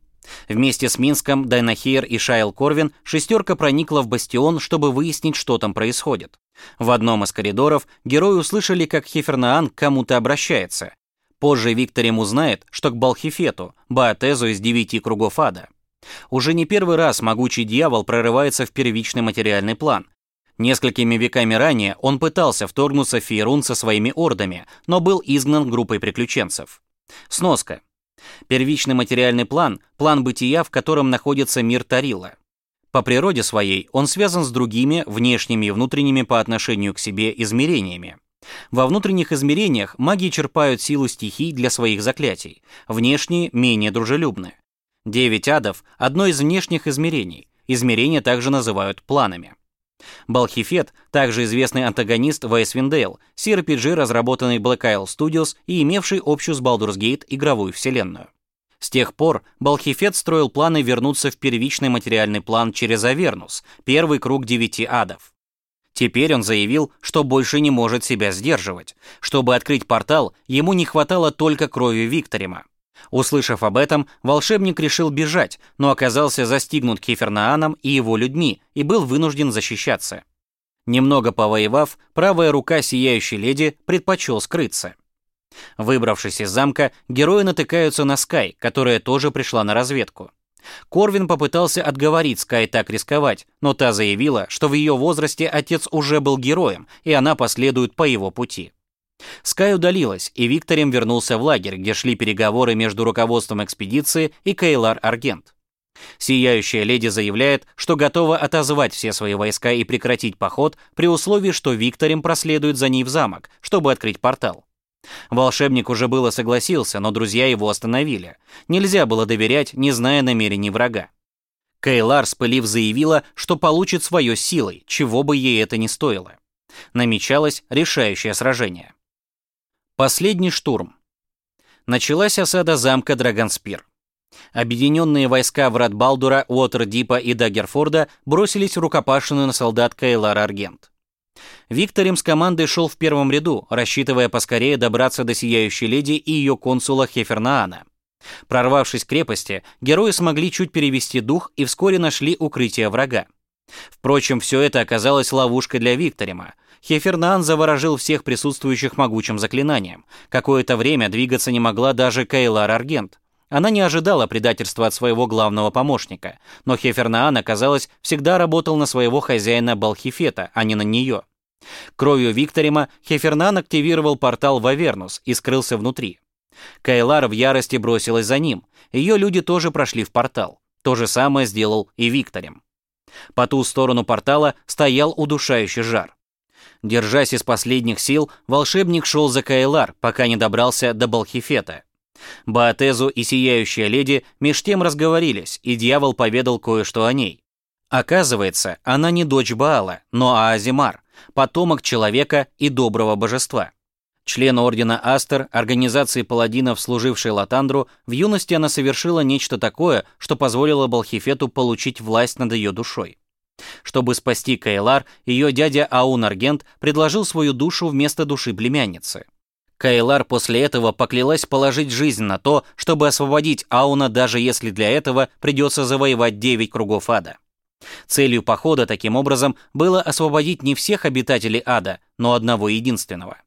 Вместе с Минском, Дайнахейр и Шайл Корвин шестерка проникла в бастион, чтобы выяснить, что там происходит. В одном из коридоров герои услышали, как Хефернаан к кому-то обращается. Позже Викторим узнает, что к Балхифету, Баатезу из девяти кругов ада. Уже не первый раз могучий дьявол прорывается в первичный материальный план. Несколькими веками ранее он пытался вторгнуться в Фейрун со своими ордами, но был изгнан группой приключенцев. Сноска. Первичный материальный план – план бытия, в котором находится мир Тарила. По природе своей он связан с другими, внешними и внутренними по отношению к себе измерениями. Во внутренних измерениях маги черпают силу стихий для своих заклятий, внешние менее дружелюбны. Девять адов – одно из внешних измерений. Измерения также называют планами. Балхифет, также известный антагонист в Icewind CRPG, разработанный Black Isle Studios и имевший общую с Baldur's Gate игровую вселенную. С тех пор Балхифет строил планы вернуться в первичный материальный план через Авернус, первый круг девяти адов. Теперь он заявил, что больше не может себя сдерживать. Чтобы открыть портал, ему не хватало только крови Викторима. Услышав об этом, волшебник решил бежать, но оказался застигнут Кефернааном и его людьми и был вынужден защищаться. Немного повоевав, правая рука сияющей леди предпочел скрыться. Выбравшись из замка, герои натыкаются на Скай, которая тоже пришла на разведку. Корвин попытался отговорить Скай так рисковать, но та заявила, что в ее возрасте отец уже был героем, и она последует по его пути. Скай удалилась, и Викторем вернулся в лагерь, где шли переговоры между руководством экспедиции и Кейлар Аргент. Сияющая леди заявляет, что готова отозвать все свои войска и прекратить поход при условии, что Викторем проследует за ней в замок, чтобы открыть портал. Волшебник уже было согласился, но друзья его остановили. Нельзя было доверять, не зная намерений врага. Кейлар, спылив, заявила, что получит свое силой, чего бы ей это ни стоило. Намечалось решающее сражение. Последний штурм. Началась осада замка Драгонспир. Объединенные войска врат Балдура, Уотердипа и Даггерфорда бросились в рукопашную на солдат Кейлар Аргент. Викторим с командой шел в первом ряду, рассчитывая поскорее добраться до Сияющей Леди и ее консула Хефернаана. Прорвавшись к крепости, герои смогли чуть перевести дух и вскоре нашли укрытие врага. Впрочем, все это оказалось ловушкой для Викторима. Хефернаан заворожил всех присутствующих могучим заклинанием. Какое-то время двигаться не могла даже Кейлар Аргент. Она не ожидала предательства от своего главного помощника, но Хефернаан, оказалось, всегда работал на своего хозяина Балхифета, а не на нее. Кровью Викторима Хефернан активировал портал в Авернус и скрылся внутри. Кайлар в ярости бросилась за ним. Ее люди тоже прошли в портал. То же самое сделал и Викторим. По ту сторону портала стоял удушающий жар. Держась из последних сил, волшебник шел за Кайлар, пока не добрался до Балхифета. Баатезу и Сияющая Леди меж тем разговорились, и дьявол поведал кое-что о ней. Оказывается, она не дочь Баала, но Аазимар, потомок человека и доброго божества. Член ордена Астер, организации паладинов, служившей Латандру, в юности она совершила нечто такое, что позволило Балхифету получить власть над ее душой. Чтобы спасти Кайлар, ее дядя Аун Аргент предложил свою душу вместо души племянницы. Кайлар после этого поклялась положить жизнь на то, чтобы освободить Ауна, даже если для этого придется завоевать девять кругов ада. Целью похода, таким образом, было освободить не всех обитателей ада, но одного единственного.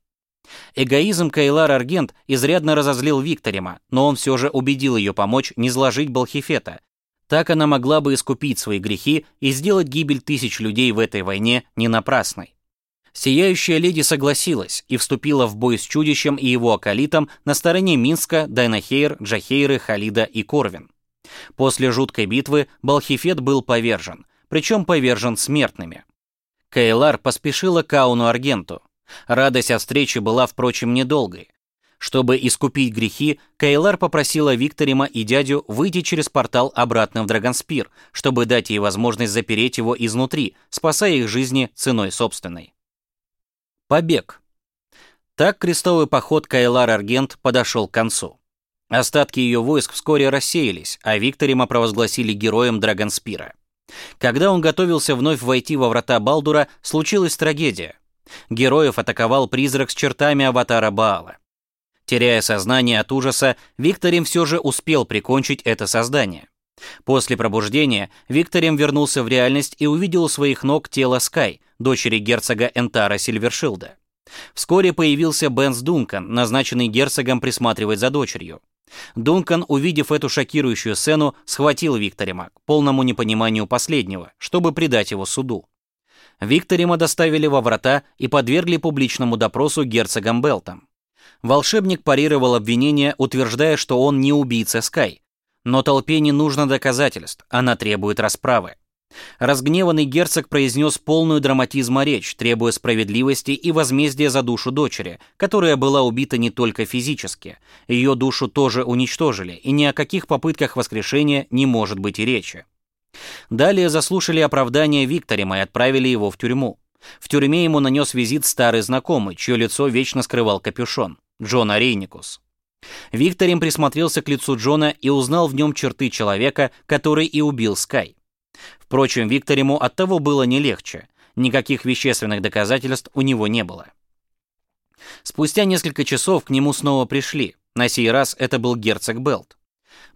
Эгоизм Кайлар Аргент изрядно разозлил Викторима, но он все же убедил ее помочь не сложить Балхифета. Так она могла бы искупить свои грехи и сделать гибель тысяч людей в этой войне не напрасной. Сияющая леди согласилась и вступила в бой с чудищем и его акалитом на стороне Минска, Дайнахейр, Джахейры, Халида и Корвин. После жуткой битвы Балхифет был повержен, причем повержен смертными. Кейлар поспешила к Ауну Аргенту. Радость от встречи была, впрочем, недолгой. Чтобы искупить грехи, Кейлар попросила Викторима и дядю выйти через портал обратно в Драгонспир, чтобы дать ей возможность запереть его изнутри, спасая их жизни ценой собственной. Побег. Так крестовый поход Кайлар Аргент подошел к концу. Остатки ее войск вскоре рассеялись, а Викторима провозгласили героем Драгонспира. Когда он готовился вновь войти во врата Балдура, случилась трагедия. Героев атаковал призрак с чертами аватара Баала. Теряя сознание от ужаса, Викторим все же успел прикончить это создание. После пробуждения Викторим вернулся в реальность и увидел у своих ног тело Скай, дочери герцога Энтара Сильвершилда. Вскоре появился Бенс Дункан, назначенный герцогом присматривать за дочерью. Дункан, увидев эту шокирующую сцену, схватил Викторима к полному непониманию последнего, чтобы предать его суду. Викторима доставили во врата и подвергли публичному допросу герцогом Белтом. Волшебник парировал обвинение, утверждая, что он не убийца Скай. Но толпе не нужно доказательств, она требует расправы. Разгневанный герцог произнес полную драматизма речь, требуя справедливости и возмездия за душу дочери, которая была убита не только физически. Ее душу тоже уничтожили, и ни о каких попытках воскрешения не может быть и речи. Далее заслушали оправдание Викторима и отправили его в тюрьму. В тюрьме ему нанес визит старый знакомый, чье лицо вечно скрывал капюшон – Джон Арейникус. Викторим присмотрелся к лицу Джона и узнал в нем черты человека, который и убил Скай. Впрочем, Викториму от того было не легче. Никаких вещественных доказательств у него не было. Спустя несколько часов к нему снова пришли. На сей раз это был герцог Белт.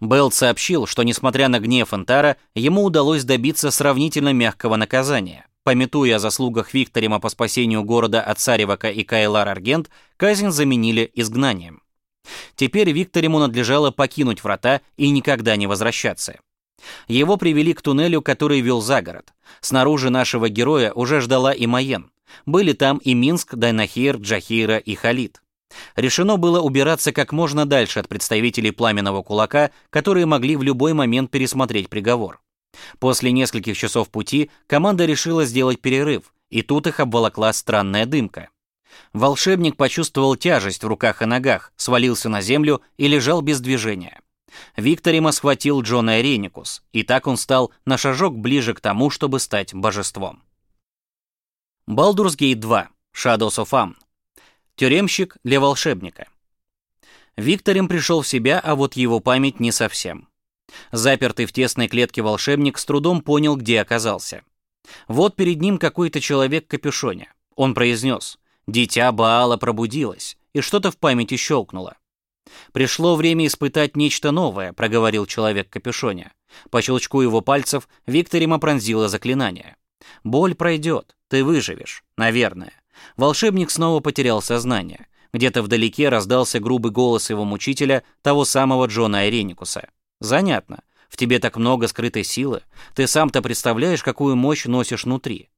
Белт сообщил, что несмотря на гнев Энтара, ему удалось добиться сравнительно мягкого наказания. Пометуя о заслугах Викторима по спасению города от Царевака и Кайлар Аргент, казнь заменили изгнанием. Теперь Викториму надлежало покинуть врата и никогда не возвращаться. Его привели к туннелю, который вел за город. Снаружи нашего героя уже ждала и Маен. Были там и Минск, Дайнахир, Джахира и Халид. Решено было убираться как можно дальше от представителей пламенного кулака, которые могли в любой момент пересмотреть приговор. После нескольких часов пути команда решила сделать перерыв, и тут их обволокла странная дымка. Волшебник почувствовал тяжесть в руках и ногах, свалился на землю и лежал без движения. Викторима схватил Джона Эреникус, и так он стал на шажок ближе к тому, чтобы стать божеством. Baldur's Gate 2. Shadows of Amn. Тюремщик для волшебника. Викторим пришел в себя, а вот его память не совсем. Запертый в тесной клетке волшебник с трудом понял, где оказался. Вот перед ним какой-то человек в капюшоне. Он произнес «Дитя Баала пробудилось», и что-то в памяти щелкнуло. «Пришло время испытать нечто новое», — проговорил человек в капюшоне. По щелчку его пальцев Викторима пронзило заклинание. «Боль пройдет, ты выживешь, наверное». Волшебник снова потерял сознание. Где-то вдалеке раздался грубый голос его мучителя, того самого Джона Айреникуса. «Занятно. В тебе так много скрытой силы. Ты сам-то представляешь, какую мощь носишь внутри».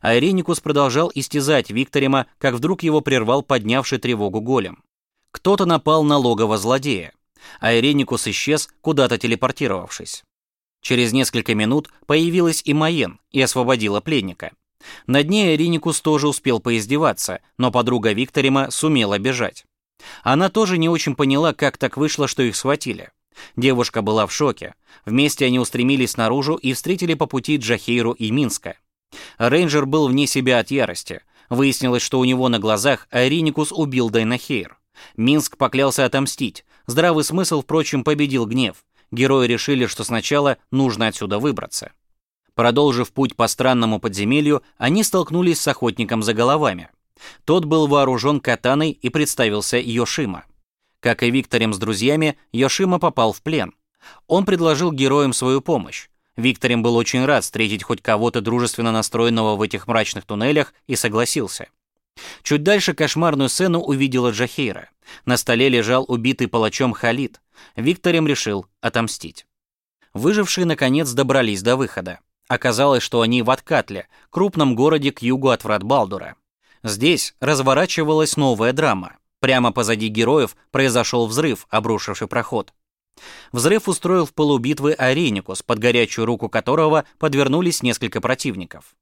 Айреникус продолжал истязать Викторима, как вдруг его прервал поднявший тревогу голем. Кто-то напал на логово злодея. Айреникус исчез, куда-то телепортировавшись. Через несколько минут появилась и Маен и освободила пленника. Над ней Айреникус тоже успел поиздеваться, но подруга Викторима сумела бежать. Она тоже не очень поняла, как так вышло, что их схватили. Девушка была в шоке. Вместе они устремились наружу и встретили по пути Джахейру и Минска. Рейнджер был вне себя от ярости. Выяснилось, что у него на глазах Айреникус убил Дайнахейр. Минск поклялся отомстить. Здравый смысл, впрочем, победил гнев. Герои решили, что сначала нужно отсюда выбраться. Продолжив путь по странному подземелью, они столкнулись с охотником за головами. Тот был вооружен катаной и представился Йошима. Как и Викторем с друзьями, Йошима попал в плен. Он предложил героям свою помощь. Викторем был очень рад встретить хоть кого-то дружественно настроенного в этих мрачных туннелях и согласился. Чуть дальше кошмарную сцену увидела Джахейра. На столе лежал убитый палачом Халид. Викторем решил отомстить. Выжившие, наконец, добрались до выхода. Оказалось, что они в Аткатле, крупном городе к югу от врат Балдура. Здесь разворачивалась новая драма. Прямо позади героев произошел взрыв, обрушивший проход. Взрыв устроил в полубитвы Ареникус, под горячую руку которого подвернулись несколько противников.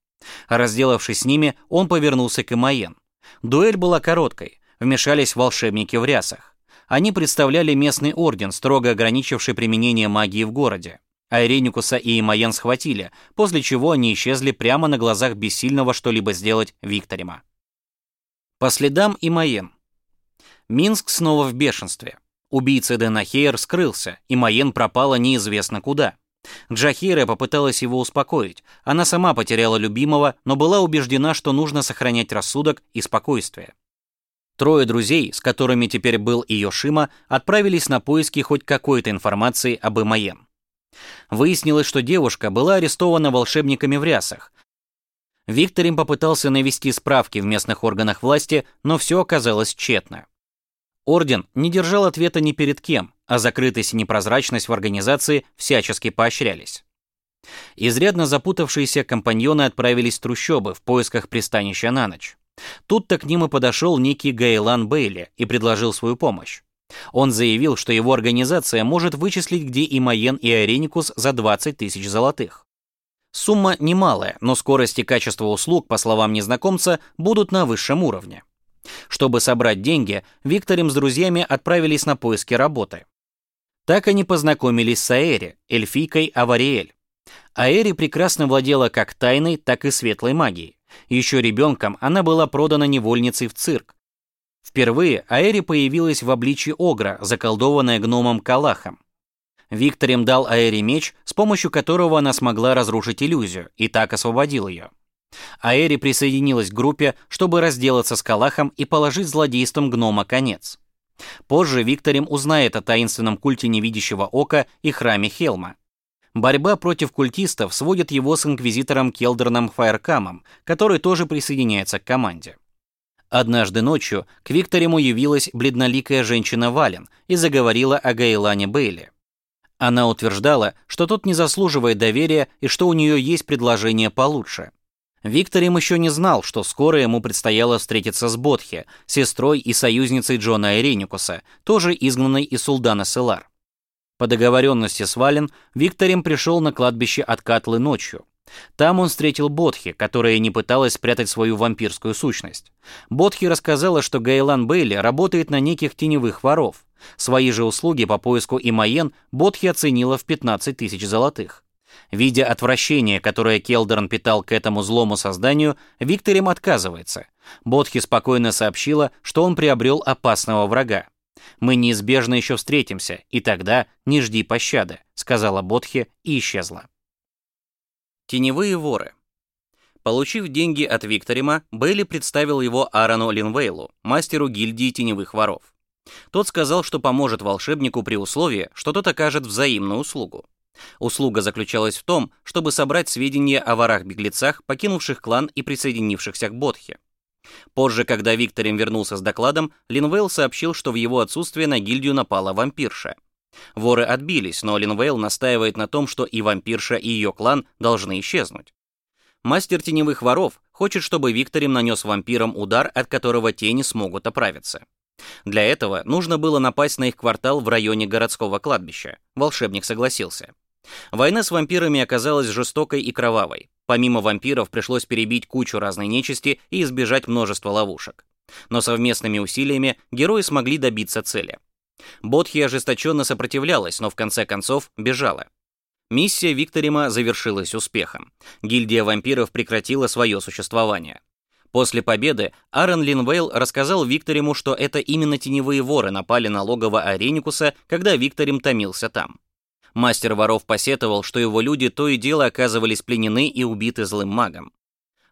Разделавшись с ними, он повернулся к Имаен. Дуэль была короткой, вмешались волшебники в рясах. Они представляли местный орден, строго ограничивший применение магии в городе. Айреникуса и Имаен схватили, после чего они исчезли прямо на глазах бессильного что-либо сделать Викторима. По следам Имаен. Минск снова в бешенстве. Убийца Денахейр скрылся, и Маен пропала неизвестно куда. Джахира попыталась его успокоить. Она сама потеряла любимого, но была убеждена, что нужно сохранять рассудок и спокойствие. Трое друзей, с которыми теперь был и Йошима, отправились на поиски хоть какой-то информации об Имаен. Выяснилось, что девушка была арестована волшебниками в рясах. Виктор им попытался навести справки в местных органах власти, но все оказалось тщетно. Орден не держал ответа ни перед кем, а закрытость и непрозрачность в организации всячески поощрялись. Изрядно запутавшиеся компаньоны отправились в трущобы в поисках пристанища на ночь. Тут-то к ним и подошел некий Гейлан Бейли и предложил свою помощь. Он заявил, что его организация может вычислить, где и Маен, и Ареникус за 20 тысяч золотых. Сумма немалая, но скорость и качество услуг, по словам незнакомца, будут на высшем уровне. Чтобы собрать деньги, Виктор им с друзьями отправились на поиски работы. Так они познакомились с Аэри, эльфийкой Авариэль. Аэри прекрасно владела как тайной, так и светлой магией. Еще ребенком она была продана невольницей в цирк. Впервые Аэри появилась в обличье Огра, заколдованная гномом Калахом. Виктор им дал Аэри меч, с помощью которого она смогла разрушить иллюзию, и так освободил ее. Аэри присоединилась к группе, чтобы разделаться с Калахом и положить злодейством гнома конец. Позже Викторим узнает о таинственном культе невидящего ока и храме Хелма. Борьба против культистов сводит его с инквизитором Келдерном Фаеркамом, который тоже присоединяется к команде. Однажды ночью к Викториму явилась бледноликая женщина Вален и заговорила о Гейлане Бейли. Она утверждала, что тот не заслуживает доверия и что у нее есть предложение получше. Виктор им еще не знал, что скоро ему предстояло встретиться с Бодхи, сестрой и союзницей Джона Айреникуса, тоже изгнанной из Сулдана Селар. По договоренности с Вален, Викторим пришел на кладбище от Катлы ночью. Там он встретил Бодхи, которая не пыталась спрятать свою вампирскую сущность. Бодхи рассказала, что Гейлан Бейли работает на неких теневых воров. Свои же услуги по поиску Имаен Бодхи оценила в 15 тысяч золотых. Видя отвращение, которое Келдерн питал к этому злому созданию, Виктор им отказывается. Бодхи спокойно сообщила, что он приобрел опасного врага. Мы неизбежно еще встретимся, и тогда не жди пощады, сказала Бодхи и исчезла. Теневые воры. Получив деньги от Викторима, Бейли представил его Аарону Линвейлу, мастеру гильдии теневых воров. Тот сказал, что поможет волшебнику при условии, что тот окажет взаимную услугу. Услуга заключалась в том, чтобы собрать сведения о ворах-беглецах, покинувших клан и присоединившихся к Бодхе. Позже, когда Викторим вернулся с докладом, Линвейл сообщил, что в его отсутствие на гильдию напала вампирша. Воры отбились, но Линвейл настаивает на том, что и вампирша, и ее клан должны исчезнуть. Мастер теневых воров хочет, чтобы Викторим нанес вампирам удар, от которого те не смогут оправиться. Для этого нужно было напасть на их квартал в районе городского кладбища. Волшебник согласился. Война с вампирами оказалась жестокой и кровавой. Помимо вампиров пришлось перебить кучу разной нечисти и избежать множества ловушек. Но совместными усилиями герои смогли добиться цели. Бодхи ожесточенно сопротивлялась, но в конце концов бежала. Миссия Викторима завершилась успехом. Гильдия вампиров прекратила свое существование. После победы Аарон Линвейл рассказал Викториму, что это именно теневые воры напали на логово Ареникуса, когда Викторим томился там. Мастер воров посетовал, что его люди то и дело оказывались пленены и убиты злым магом.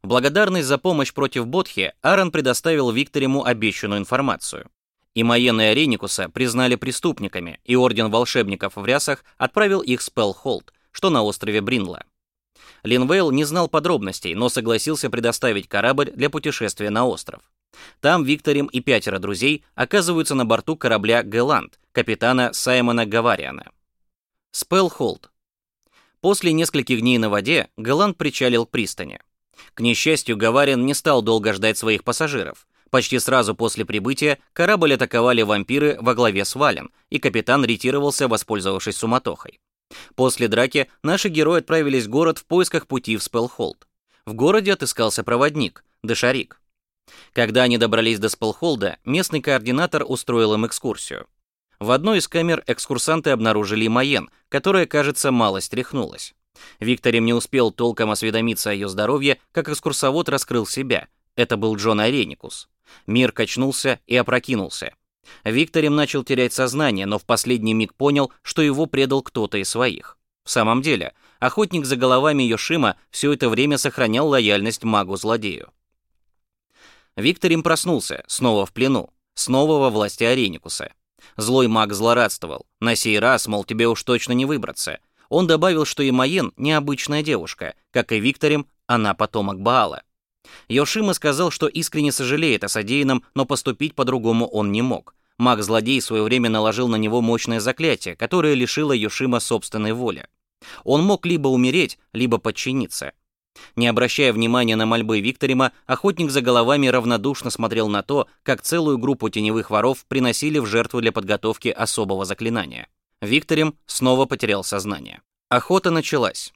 В благодарность за помощь против Бодхи Аарон предоставил Викториму обещанную информацию. И Маен и Ареникуса признали преступниками, и Орден волшебников в рясах отправил их в Спеллхолд, что на острове Бринла. Линвейл не знал подробностей, но согласился предоставить корабль для путешествия на остров. Там Викторим и пятеро друзей оказываются на борту корабля «Гэланд» капитана Саймона Гавариана. Спеллхолд. После нескольких дней на воде Гэланд причалил к пристани. К несчастью, Гаварин не стал долго ждать своих пассажиров. Почти сразу после прибытия корабль атаковали вампиры во главе с Вален, и капитан ретировался, воспользовавшись суматохой. После драки наши герои отправились в город в поисках пути в Спелхолд. В городе отыскался проводник, Дешарик. Когда они добрались до Спелхолда, местный координатор устроил им экскурсию. В одной из камер экскурсанты обнаружили Маен, которая, кажется, малость тряхнулась. Викторим не успел толком осведомиться о ее здоровье, как экскурсовод раскрыл себя. Это был Джон Ареникус. Мир качнулся и опрокинулся. Викторим начал терять сознание, но в последний миг понял, что его предал кто-то из своих. В самом деле, охотник за головами Йошима все это время сохранял лояльность магу-злодею. Викторим проснулся, снова в плену, снова во власти Ареникуса. Злой маг злорадствовал. На сей раз, мол, тебе уж точно не выбраться. Он добавил, что и Маен необычная девушка, как и Викторим, она потомок Баала. Йошима сказал, что искренне сожалеет о содеянном, но поступить по-другому он не мог. Маг-злодей в свое время наложил на него мощное заклятие, которое лишило Йошима собственной воли. Он мог либо умереть, либо подчиниться. Не обращая внимания на мольбы Викторима, охотник за головами равнодушно смотрел на то, как целую группу теневых воров приносили в жертву для подготовки особого заклинания. Викторим снова потерял сознание. Охота началась.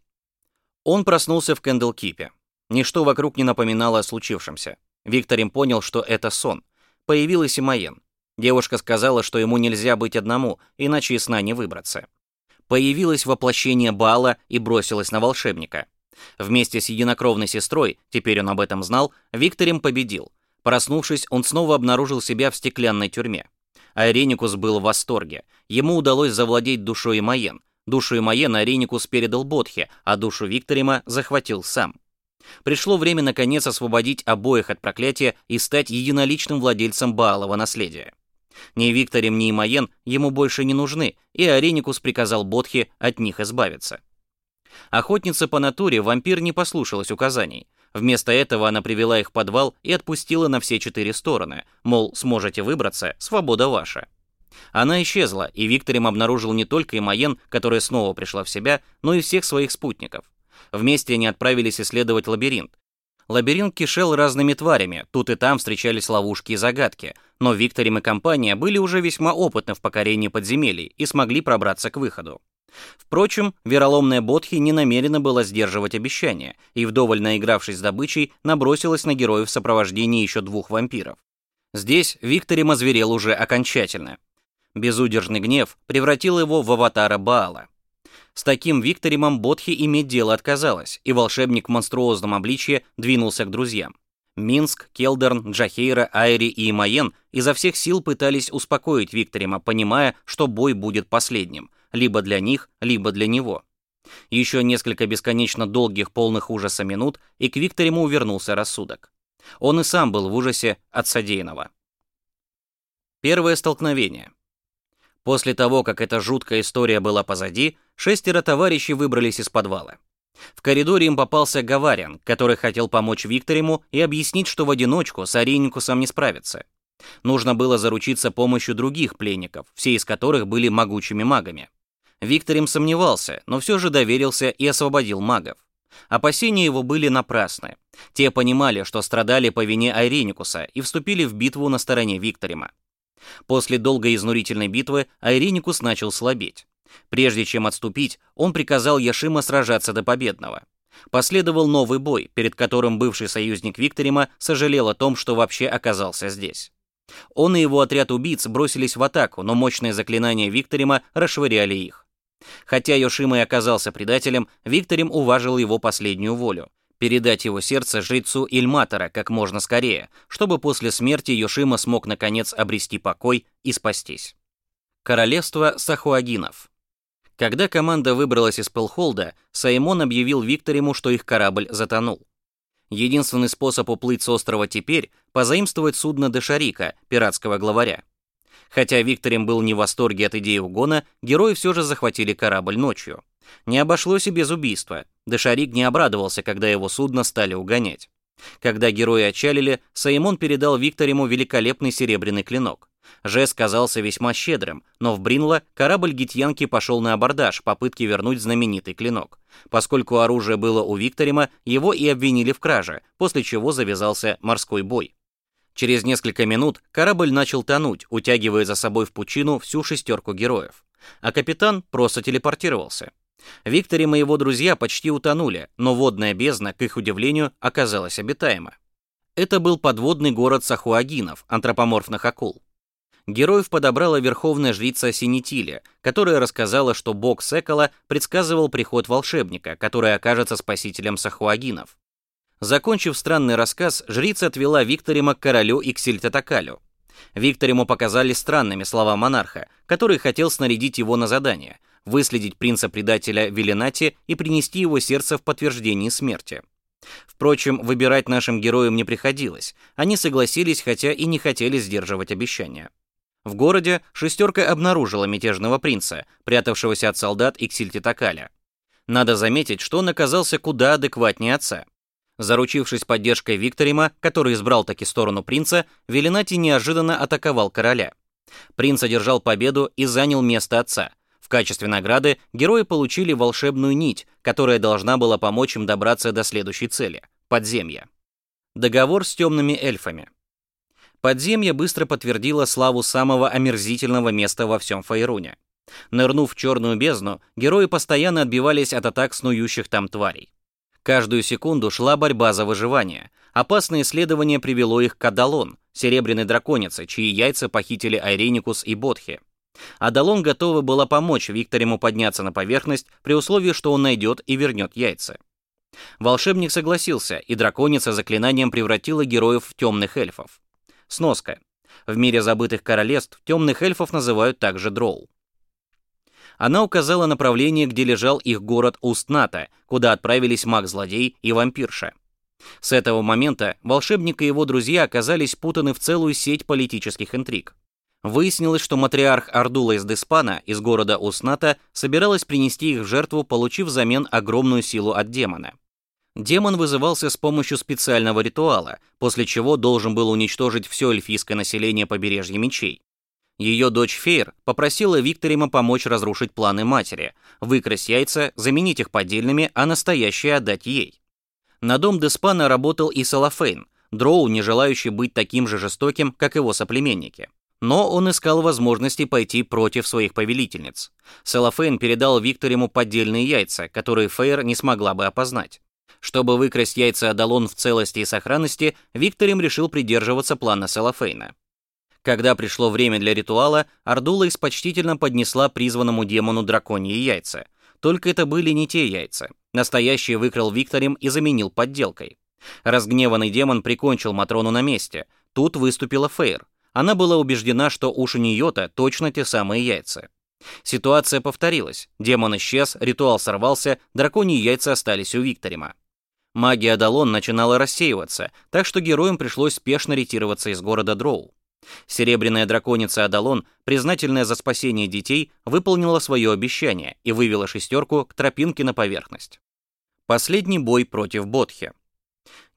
Он проснулся в Кэндлкипе. Ничто вокруг не напоминало о случившемся. Викторим понял, что это сон. Появилась и Маен. Девушка сказала, что ему нельзя быть одному, иначе из сна не выбраться. Появилось воплощение Баала и бросилось на волшебника. Вместе с единокровной сестрой, теперь он об этом знал, Викторим победил. Проснувшись, он снова обнаружил себя в стеклянной тюрьме. Айреникус был в восторге. Ему удалось завладеть душой Маен. Душу Маен Айреникус передал Бодхе, а душу Викторима захватил сам. Пришло время наконец освободить обоих от проклятия и стать единоличным владельцем Баалова наследия. Ни Викторим, ни Имаен ему больше не нужны, и Ареникус приказал Бодхе от них избавиться. Охотница по натуре вампир не послушалась указаний. Вместо этого она привела их в подвал и отпустила на все четыре стороны, мол, сможете выбраться, свобода ваша. Она исчезла, и Викторим обнаружил не только Имаен, которая снова пришла в себя, но и всех своих спутников. Вместе они отправились исследовать лабиринт. Лабиринт кишел разными тварями, тут и там встречались ловушки и загадки, но Викторим и компания были уже весьма опытны в покорении подземелий и смогли пробраться к выходу. Впрочем, вероломная Бодхи не намерена была сдерживать обещания, и вдоволь наигравшись с добычей, набросилась на героев в сопровождении еще двух вампиров. Здесь Викторим озверел уже окончательно. Безудержный гнев превратил его в аватара Баала. С таким Викторимом Бодхи иметь дело отказалась, и волшебник в монструозном обличье двинулся к друзьям. Минск, Келдерн, Джахейра, Айри и Имаен изо всех сил пытались успокоить Викторима, понимая, что бой будет последним, либо для них, либо для него. Еще несколько бесконечно долгих, полных ужаса минут, и к Викториму вернулся рассудок. Он и сам был в ужасе от содеянного. Первое столкновение. После того, как эта жуткая история была позади, шестеро товарищей выбрались из подвала. В коридоре им попался Гаварян, который хотел помочь Викториму и объяснить, что в одиночку с Ареникусом не справится. Нужно было заручиться помощью других пленников, все из которых были могучими магами. Викторим сомневался, но все же доверился и освободил магов. Опасения его были напрасны. Те понимали, что страдали по вине Айреникуса и вступили в битву на стороне Викторима. После долгой изнурительной битвы Айреникус начал слабеть. Прежде чем отступить, он приказал Яшима сражаться до победного. Последовал новый бой, перед которым бывший союзник Викторима сожалел о том, что вообще оказался здесь. Он и его отряд убийц бросились в атаку, но мощные заклинания Викторима расшвыряли их. Хотя Йошима и оказался предателем, Викторим уважил его последнюю волю передать его сердце жрецу Ильматора как можно скорее, чтобы после смерти Йошима смог наконец обрести покой и спастись. Королевство Сахуагинов когда команда выбралась из Пелхолда, Саймон объявил Викториму, что их корабль затонул. Единственный способ уплыть с острова теперь — позаимствовать судно Дешарика, пиратского главаря. Хотя Викторим был не в восторге от идеи угона, герои все же захватили корабль ночью. Не обошлось и без убийства. Дешарик не обрадовался, когда его судно стали угонять. Когда герои отчалили, Саймон передал Викториму великолепный серебряный клинок. Жест казался весьма щедрым, но в Бринло корабль Гитьянки пошел на абордаж в попытке вернуть знаменитый клинок. Поскольку оружие было у Викторима, его и обвинили в краже, после чего завязался морской бой. Через несколько минут корабль начал тонуть, утягивая за собой в пучину всю шестерку героев. А капитан просто телепортировался. Викторим и его друзья почти утонули, но водная бездна, к их удивлению, оказалась обитаема. Это был подводный город сахуагинов, антропоморфных акул героев подобрала верховная жрица Синетиля, которая рассказала, что бог Секола предсказывал приход волшебника, который окажется спасителем сахуагинов. Закончив странный рассказ, жрица отвела Викторима к королю Иксильтатакалю. Викториму показали странными слова монарха, который хотел снарядить его на задание — выследить принца-предателя Веленати и принести его сердце в подтверждении смерти. Впрочем, выбирать нашим героям не приходилось, они согласились, хотя и не хотели сдерживать обещания. В городе шестерка обнаружила мятежного принца, прятавшегося от солдат Иксильти Такаля. Надо заметить, что он оказался куда адекватнее отца. Заручившись поддержкой Викторима, который избрал таки сторону принца, Велинати неожиданно атаковал короля. Принц одержал победу и занял место отца. В качестве награды герои получили волшебную нить, которая должна была помочь им добраться до следующей цели — подземья. Договор с темными эльфами. Подземье быстро подтвердило славу самого омерзительного места во всем Фейруне. Нырнув в черную бездну, герои постоянно отбивались от атак снующих там тварей. Каждую секунду шла борьба за выживание. Опасное исследование привело их к Адалон, серебряной драконице, чьи яйца похитили Айреникус и Бодхи. Адалон готова была помочь Викторему подняться на поверхность при условии, что он найдет и вернет яйца. Волшебник согласился, и драконица заклинанием превратила героев в темных эльфов. Сноска. В мире забытых королевств темных эльфов называют также дроу. Она указала направление, где лежал их город Устната, куда отправились маг-злодей и вампирша. С этого момента волшебник и его друзья оказались путаны в целую сеть политических интриг. Выяснилось, что матриарх Ардула из Деспана из города Устната собиралась принести их в жертву, получив взамен огромную силу от демона. Демон вызывался с помощью специального ритуала, после чего должен был уничтожить все эльфийское население побережья мечей. Ее дочь Фейр попросила Викторима помочь разрушить планы матери, выкрасть яйца, заменить их поддельными, а настоящие отдать ей. На дом Деспана работал и Салафейн, дроу, не желающий быть таким же жестоким, как его соплеменники. Но он искал возможности пойти против своих повелительниц. Салафейн передал Викториму поддельные яйца, которые Фейр не смогла бы опознать. Чтобы выкрасть яйца Адалон в целости и сохранности, Викторим решил придерживаться плана Салафейна. Когда пришло время для ритуала, Ардула почтительно поднесла призванному демону драконьи яйца. Только это были не те яйца. Настоящие выкрал Викторим и заменил подделкой. Разгневанный демон прикончил Матрону на месте. Тут выступила Фейр. Она была убеждена, что уж у нее-то точно те самые яйца. Ситуация повторилась. Демон исчез, ритуал сорвался, драконьи яйца остались у Викторима. Магия Адалон начинала рассеиваться, так что героям пришлось спешно ретироваться из города Дроу. Серебряная драконица Адалон, признательная за спасение детей, выполнила свое обещание и вывела шестерку к тропинке на поверхность. Последний бой против Ботхи.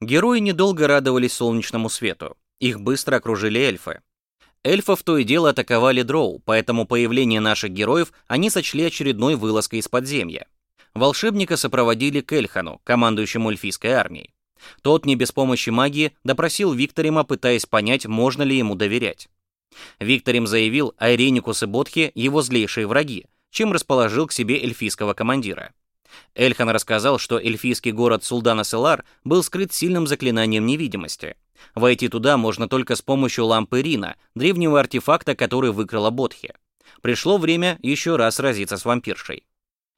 Герои недолго радовались солнечному свету. Их быстро окружили эльфы. Эльфов то и дело атаковали дроу, поэтому появление наших героев они сочли очередной вылазкой из подземья. Волшебника сопроводили к Эльхану, командующему эльфийской армией. Тот не без помощи магии допросил Викторима, пытаясь понять, можно ли ему доверять. Викторим заявил, Айреникус и Ботхи — его злейшие враги, чем расположил к себе эльфийского командира. Эльхан рассказал, что эльфийский город Сулдана-Селар был скрыт сильным заклинанием невидимости. Войти туда можно только с помощью лампы Рина, древнего артефакта, который выкрала Ботхи. Пришло время еще раз сразиться с вампиршей.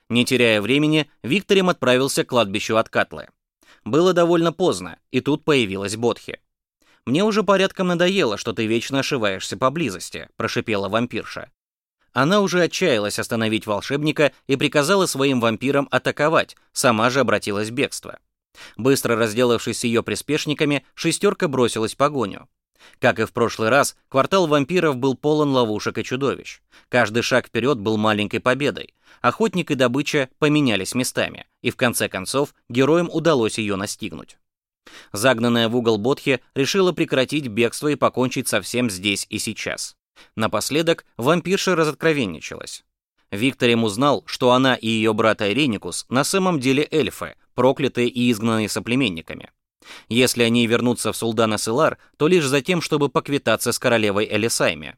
Не теряя времени, Викторим отправился к кладбищу от Катлы. Было довольно поздно, и тут появилась Ботхи. «Мне уже порядком надоело, что ты вечно ошиваешься поблизости», — прошипела вампирша. Она уже отчаялась остановить волшебника и приказала своим вампирам атаковать, сама же обратилась в бегство. Быстро разделавшись с ее приспешниками, шестерка бросилась в погоню. Как и в прошлый раз, квартал вампиров был полон ловушек и чудовищ. Каждый шаг вперед был маленькой победой. Охотник и добыча поменялись местами, и в конце концов героям удалось ее настигнуть. Загнанная в угол Ботхи решила прекратить бегство и покончить со всем здесь и сейчас. Напоследок вампирша разоткровенничалась. Виктор им узнал, что она и ее брат Айреникус на самом деле эльфы, проклятые и изгнанные соплеменниками. Если они вернутся в Сулдана Силар, то лишь за тем, чтобы поквитаться с королевой Элисайме.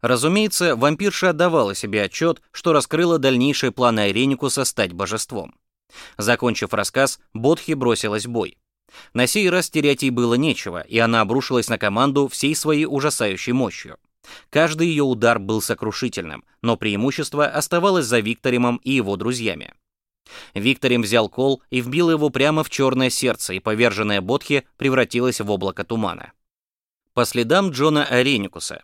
Разумеется, вампирша отдавала себе отчет, что раскрыла дальнейшие планы Айреникуса стать божеством. Закончив рассказ, Бодхи бросилась в бой. На сей раз терять ей было нечего, и она обрушилась на команду всей своей ужасающей мощью. Каждый ее удар был сокрушительным, но преимущество оставалось за Викторимом и его друзьями. Викторим взял кол и вбил его прямо в черное сердце, и поверженная Ботхи превратилась в облако тумана. По следам Джона Ареникуса.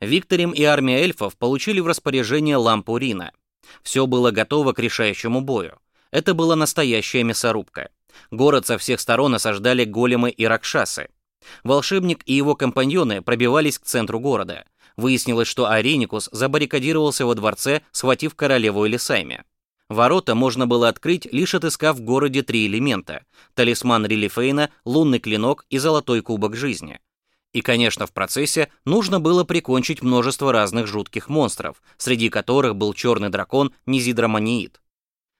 Викторим и армия эльфов получили в распоряжение лампу Рина. Все было готово к решающему бою. Это была настоящая мясорубка. Город со всех сторон осаждали големы и ракшасы. Волшебник и его компаньоны пробивались к центру города. Выяснилось, что Ареникус забаррикадировался во дворце, схватив королеву Элисайме. Ворота можно было открыть, лишь отыскав в городе три элемента — талисман Рилифейна, лунный клинок и золотой кубок жизни. И, конечно, в процессе нужно было прикончить множество разных жутких монстров, среди которых был черный дракон Низидроманиид.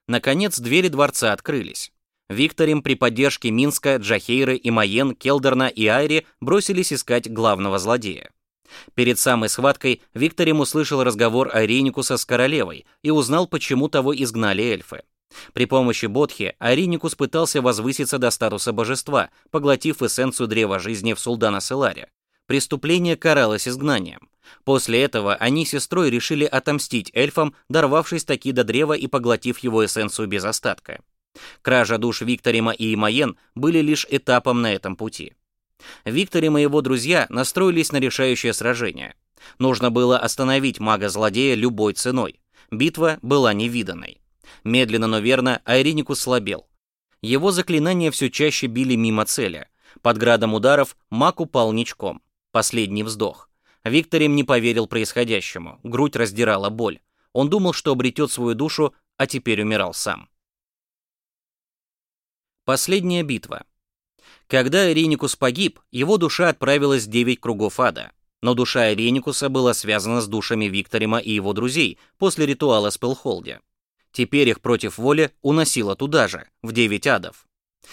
Наконец, двери дворца открылись. Викторим при поддержке Минска, Джахейры, Имаен, Келдерна и Айри бросились искать главного злодея. Перед самой схваткой Викторим услышал разговор Ариникуса с королевой и узнал, почему того изгнали эльфы. При помощи Бодхи Ариникус пытался возвыситься до статуса божества, поглотив эссенцию древа жизни в Сулдана Селаре. Преступление каралось изгнанием. После этого они с сестрой решили отомстить эльфам, дорвавшись таки до древа и поглотив его эссенцию без остатка. Кража душ Викторима и Имаен были лишь этапом на этом пути. Виктор и его друзья настроились на решающее сражение. Нужно было остановить мага-злодея любой ценой. Битва была невиданной. Медленно, но верно Айриникус слабел. Его заклинания все чаще били мимо цели. Под градом ударов маг упал ничком. Последний вздох. Викторим не поверил происходящему. Грудь раздирала боль. Он думал, что обретет свою душу, а теперь умирал сам. Последняя битва. Когда Иреникус погиб, его душа отправилась в девять кругов ада. Но душа Иреникуса была связана с душами Викторима и его друзей после ритуала Спелхолде. Теперь их против воли уносило туда же, в девять адов.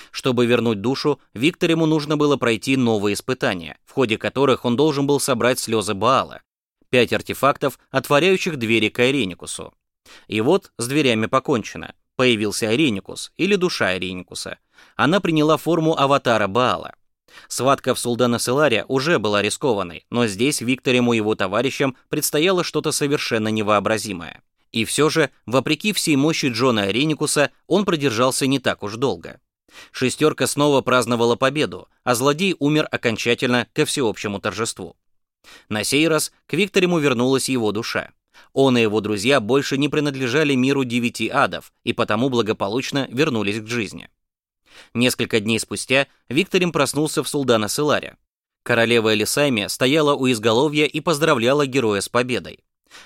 Чтобы вернуть душу, Викториму нужно было пройти новые испытания, в ходе которых он должен был собрать слезы Баала, пять артефактов, отворяющих двери к Иреникусу. И вот с дверями покончено. Появился Иреникус, или душа Иреникуса, она приняла форму аватара Баала. Схватка в Сулдана Селаре уже была рискованной, но здесь Викторему и его товарищам предстояло что-то совершенно невообразимое. И все же, вопреки всей мощи Джона Ареникуса, он продержался не так уж долго. Шестерка снова праздновала победу, а злодей умер окончательно ко всеобщему торжеству. На сей раз к Викторему вернулась его душа. Он и его друзья больше не принадлежали миру девяти адов и потому благополучно вернулись к жизни. Несколько дней спустя Викторим проснулся в Сулдана Сыларе. Королева Элисайме стояла у изголовья и поздравляла героя с победой.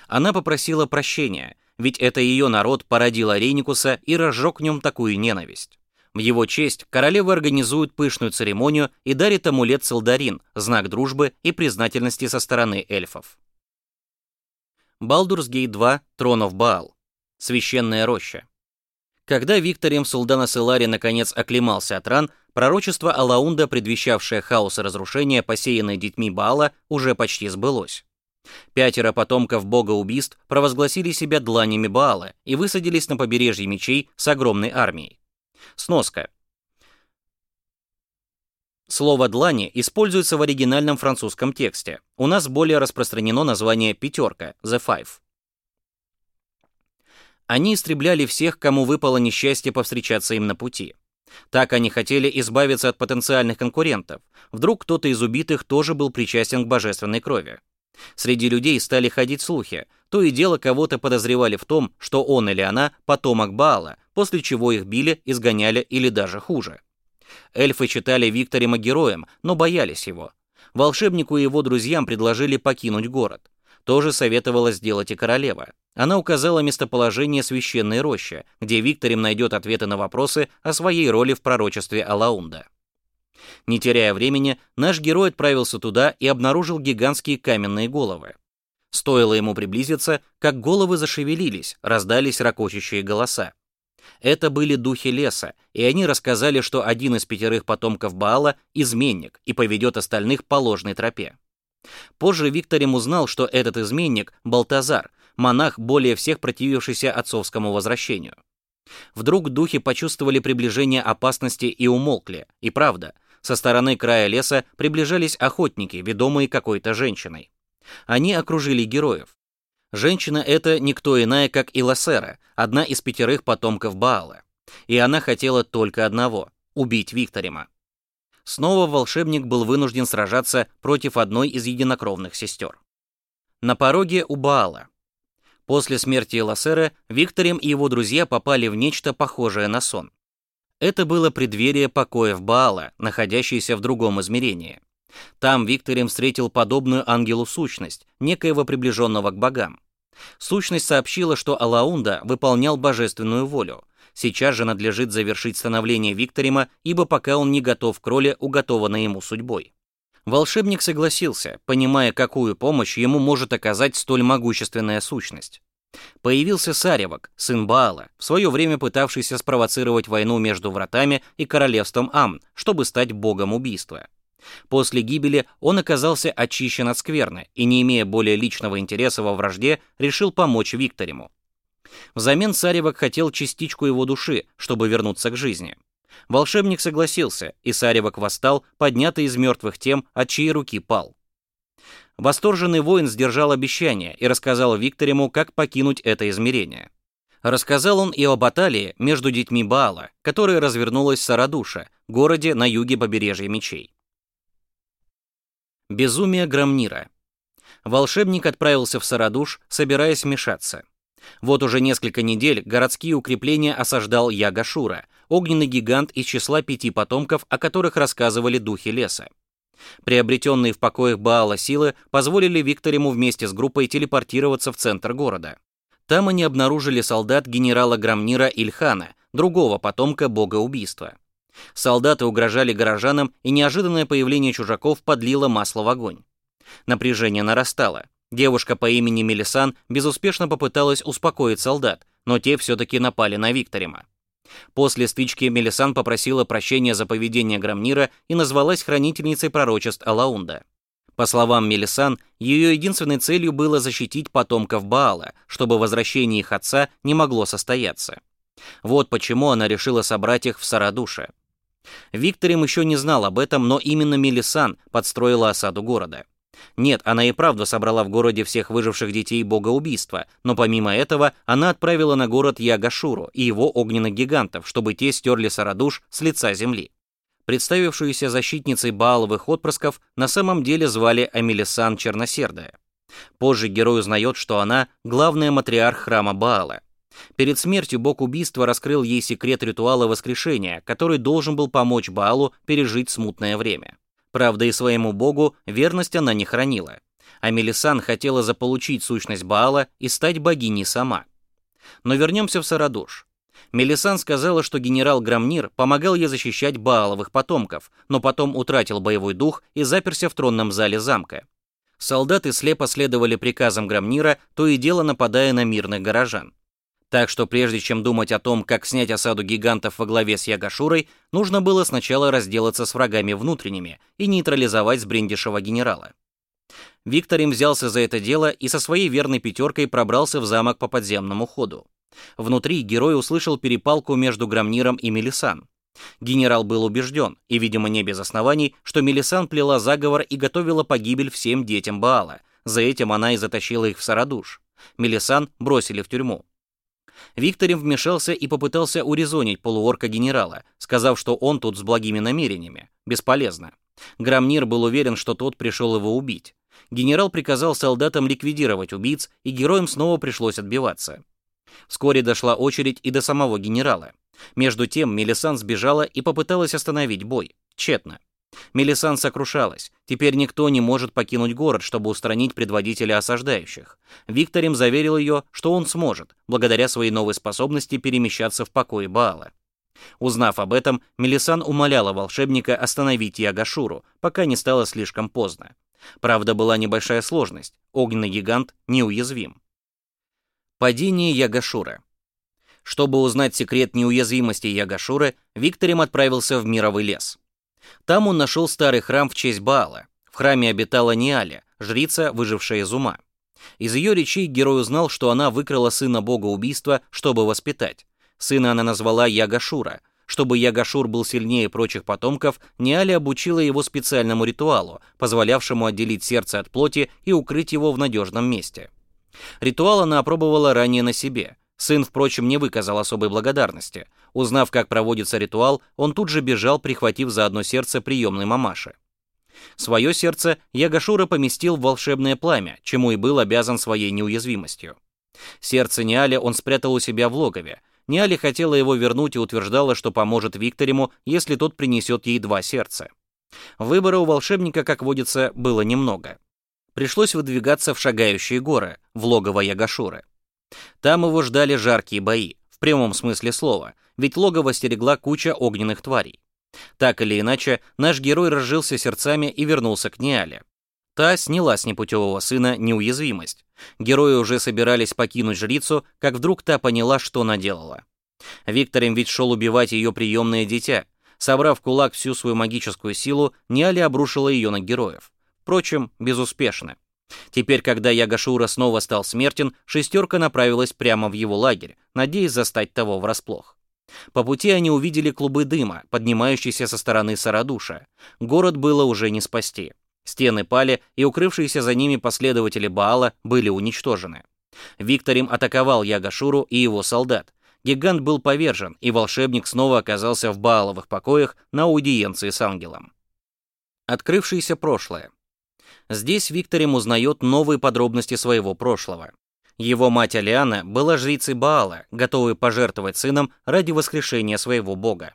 Она попросила прощения, ведь это ее народ породил Ареникуса и разжег в нем такую ненависть. В его честь королева организует пышную церемонию и дарит амулет Салдарин, знак дружбы и признательности со стороны эльфов. Baldur's Gate 2 Throne of Baal. Священная роща. Когда Викторием Сулдана Селари наконец оклемался от ран, пророчество Алаунда, предвещавшее хаос и разрушение, посеянное детьми Баала, уже почти сбылось. Пятеро потомков бога убийств провозгласили себя дланями Баала и высадились на побережье мечей с огромной армией. Сноска. Слово «длани» используется в оригинальном французском тексте. У нас более распространено название «пятерка» — «the five». Они истребляли всех, кому выпало несчастье повстречаться им на пути. Так они хотели избавиться от потенциальных конкурентов. Вдруг кто-то из убитых тоже был причастен к божественной крови. Среди людей стали ходить слухи. То и дело кого-то подозревали в том, что он или она потомок Баала, после чего их били, изгоняли или даже хуже. Эльфы читали Викторима героем, но боялись его. Волшебнику и его друзьям предложили покинуть город. Тоже советовала сделать и королева. Она указала местоположение священной рощи, где Викторим найдет ответы на вопросы о своей роли в пророчестве Алаунда. Не теряя времени, наш герой отправился туда и обнаружил гигантские каменные головы. Стоило ему приблизиться, как головы зашевелились, раздались ракочущие голоса. Это были духи леса, и они рассказали, что один из пятерых потомков Баала — изменник и поведет остальных по ложной тропе. Позже Викторим узнал, что этот изменник — Балтазар, монах, более всех противившийся отцовскому возвращению. Вдруг духи почувствовали приближение опасности и умолкли, и правда, со стороны края леса приближались охотники, ведомые какой-то женщиной. Они окружили героев. Женщина эта никто иная, как Иласера, одна из пятерых потомков Баала. И она хотела только одного — убить Викторима. Снова волшебник был вынужден сражаться против одной из единокровных сестер. На пороге у Баала. После смерти Иласера Викторим и его друзья попали в нечто похожее на сон. Это было преддверие покоев Баала, находящееся в другом измерении. Там Викторим встретил подобную ангелу сущность, некоего приближенного к богам. Сущность сообщила, что Алаунда выполнял божественную волю. Сейчас же надлежит завершить становление Викторима, ибо пока он не готов к роли, уготованной ему судьбой. Волшебник согласился, понимая, какую помощь ему может оказать столь могущественная сущность. Появился Саревок, сын Баала, в свое время пытавшийся спровоцировать войну между вратами и королевством Амн, чтобы стать богом убийства. После гибели он оказался очищен от скверны и, не имея более личного интереса во вражде, решил помочь Викториму. Взамен Саревок хотел частичку его души, чтобы вернуться к жизни. Волшебник согласился, и Саревок восстал, поднятый из мертвых тем, от чьей руки пал. Восторженный воин сдержал обещание и рассказал Викториму, как покинуть это измерение. Рассказал он и о баталии между детьми Баала, которая развернулась в Сарадуша, городе на юге побережья мечей. Безумие Грамнира. Волшебник отправился в Сарадуш, собираясь вмешаться. Вот уже несколько недель городские укрепления осаждал Ягашура, огненный гигант из числа пяти потомков, о которых рассказывали духи леса. Приобретенные в покоях Баала силы позволили Викториму вместе с группой телепортироваться в центр города. Там они обнаружили солдат генерала Грамнира Ильхана, другого потомка бога убийства. Солдаты угрожали горожанам, и неожиданное появление чужаков подлило масло в огонь. Напряжение нарастало. Девушка по имени Мелисан безуспешно попыталась успокоить солдат, но те все-таки напали на Викторима. После стычки Мелисан попросила прощения за поведение Грамнира и назвалась хранительницей пророчеств Алаунда. По словам Мелисан, ее единственной целью было защитить потомков Баала, чтобы возвращение их отца не могло состояться. Вот почему она решила собрать их в Сарадуше. Викторим еще не знал об этом, но именно Мелисан подстроила осаду города. Нет, она и правда собрала в городе всех выживших детей бога убийства, но помимо этого она отправила на город Ягашуру и его огненных гигантов, чтобы те стерли Сарадуш с лица земли. Представившуюся защитницей Бааловых отпрысков на самом деле звали Амелисан Черносердая. Позже герой узнает, что она главная матриарх храма Баала. Перед смертью бог убийства раскрыл ей секрет ритуала воскрешения, который должен был помочь Баалу пережить смутное время. Правда, и своему богу верность она не хранила. А Мелисан хотела заполучить сущность Баала и стать богиней сама. Но вернемся в Сарадуш. Мелисан сказала, что генерал Грамнир помогал ей защищать Бааловых потомков, но потом утратил боевой дух и заперся в тронном зале замка. Солдаты слепо следовали приказам Грамнира, то и дело нападая на мирных горожан. Так что прежде чем думать о том, как снять осаду гигантов во главе с Ягашурой, нужно было сначала разделаться с врагами внутренними и нейтрализовать сбрендишего генерала. Виктор им взялся за это дело и со своей верной пятеркой пробрался в замок по подземному ходу. Внутри герой услышал перепалку между Грамниром и Мелисан. Генерал был убежден, и, видимо, не без оснований, что Мелисан плела заговор и готовила погибель всем детям Баала. За этим она и затащила их в Сарадуш. Мелисан бросили в тюрьму. Викторин вмешался и попытался урезонить полуорка генерала, сказав, что он тут с благими намерениями. Бесполезно. Грамнир был уверен, что тот пришел его убить. Генерал приказал солдатам ликвидировать убийц, и героям снова пришлось отбиваться. Вскоре дошла очередь и до самого генерала. Между тем Мелисан сбежала и попыталась остановить бой. Тщетно. Мелисан сокрушалась. Теперь никто не может покинуть город, чтобы устранить предводителя осаждающих. Викторим заверил ее, что он сможет, благодаря своей новой способности перемещаться в покое Баала. Узнав об этом, Мелисан умоляла волшебника остановить Ягашуру, пока не стало слишком поздно. Правда, была небольшая сложность. Огненный гигант неуязвим. Падение Ягашуры. Чтобы узнать секрет неуязвимости Ягашуры, Викторим отправился в Мировый лес. Там он нашел старый храм в честь Баала. В храме обитала Ниаля, жрица, выжившая из ума. Из ее речей герой узнал, что она выкрала сына бога убийства, чтобы воспитать. Сына она назвала Ягашура. Чтобы Ягашур был сильнее прочих потомков, Ниаля обучила его специальному ритуалу, позволявшему отделить сердце от плоти и укрыть его в надежном месте. Ритуал она опробовала ранее на себе. Сын, впрочем, не выказал особой благодарности. Узнав, как проводится ритуал, он тут же бежал, прихватив за одно сердце приемной мамаши. Свое сердце Ягашура поместил в волшебное пламя, чему и был обязан своей неуязвимостью. Сердце Ниали он спрятал у себя в логове. Ниали хотела его вернуть и утверждала, что поможет Викториму, если тот принесет ей два сердца. Выбора у волшебника, как водится, было немного. Пришлось выдвигаться в шагающие горы, в логово Ягашуры. Там его ждали жаркие бои, в прямом смысле слова, ведь логово стерегла куча огненных тварей. Так или иначе, наш герой разжился сердцами и вернулся к Ниале. Та сняла с непутевого сына неуязвимость. Герои уже собирались покинуть жрицу, как вдруг та поняла, что наделала. Викторем ведь шел убивать ее приемное дитя. Собрав кулак всю свою магическую силу, Ниали обрушила ее на героев. Впрочем, безуспешно. Теперь, когда Ягашура снова стал смертен, шестерка направилась прямо в его лагерь, надеясь застать того врасплох. По пути они увидели клубы дыма, поднимающиеся со стороны Сарадуша. Город было уже не спасти. Стены пали, и укрывшиеся за ними последователи Баала были уничтожены. Викторим атаковал Ягашуру и его солдат. Гигант был повержен, и волшебник снова оказался в Бааловых покоях на аудиенции с ангелом. Открывшееся прошлое. Здесь Викторим узнает новые подробности своего прошлого. Его мать Алиана была жрицей Баала, готовой пожертвовать сыном ради воскрешения своего бога.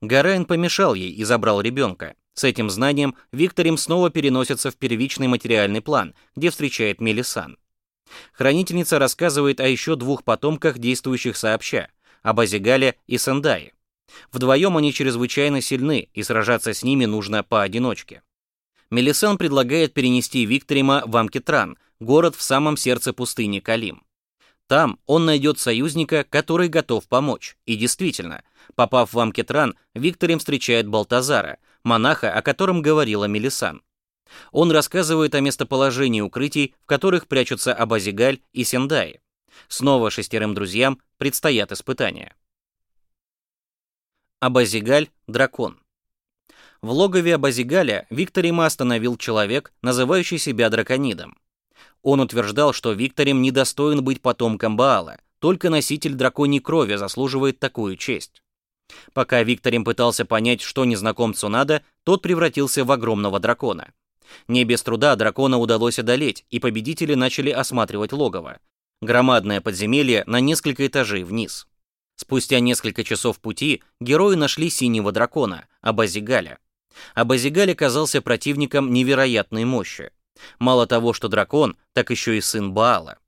Гарайн помешал ей и забрал ребенка. С этим знанием Викторим снова переносится в первичный материальный план, где встречает Мелисан. Хранительница рассказывает о еще двух потомках, действующих сообща, об Азигале и Сандае. Вдвоем они чрезвычайно сильны, и сражаться с ними нужно поодиночке. Мелисан предлагает перенести Викторима в Амкетран, город в самом сердце пустыни Калим. Там он найдет союзника, который готов помочь. И действительно, попав в Амкетран, Викторим встречает Балтазара, монаха, о котором говорила Мелисан. Он рассказывает о местоположении укрытий, в которых прячутся Абазигаль и Сендай. Снова шестерым друзьям предстоят испытания. Абазигаль – дракон. В логове Абазигаля Викторима остановил человек, называющий себя драконидом. Он утверждал, что Викторим недостоин быть потомком Баала, только носитель драконьей крови заслуживает такую честь. Пока Викторим пытался понять, что незнакомцу надо, тот превратился в огромного дракона. Не без труда дракона удалось одолеть, и победители начали осматривать логово. Громадное подземелье на несколько этажей вниз. Спустя несколько часов пути герои нашли синего дракона, Абазигаля. Абазигаль оказался противником невероятной мощи. Мало того, что дракон, так еще и сын Баала.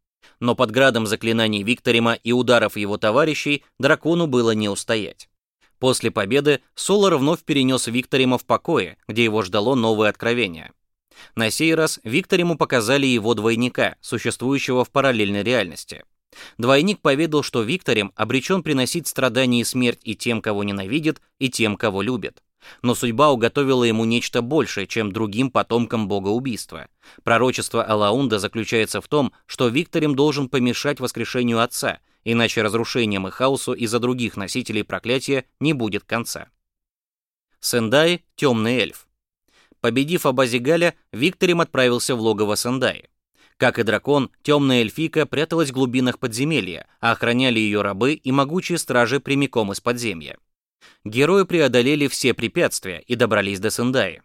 Но под градом заклинаний Викторима и ударов его товарищей дракону было не устоять. После победы Солар вновь перенес Викторима в покое, где его ждало новое откровение. На сей раз Викториму показали его двойника, существующего в параллельной реальности. Двойник поведал, что Викторим обречен приносить страдания и смерть и тем, кого ненавидит, и тем, кого любит. Но судьба уготовила ему нечто большее, чем другим потомкам бога убийства. Пророчество Алаунда заключается в том, что Викторим должен помешать воскрешению отца, иначе разрушением и хаосу из-за других носителей проклятия не будет конца. Сендай — темный эльф. Победив Абазигаля, Викторим отправился в логово Сендаи. Как и дракон, темная эльфийка пряталась в глубинах подземелья, а охраняли ее рабы и могучие стражи прямиком из подземья. Герои преодолели все препятствия и добрались до Сендаи.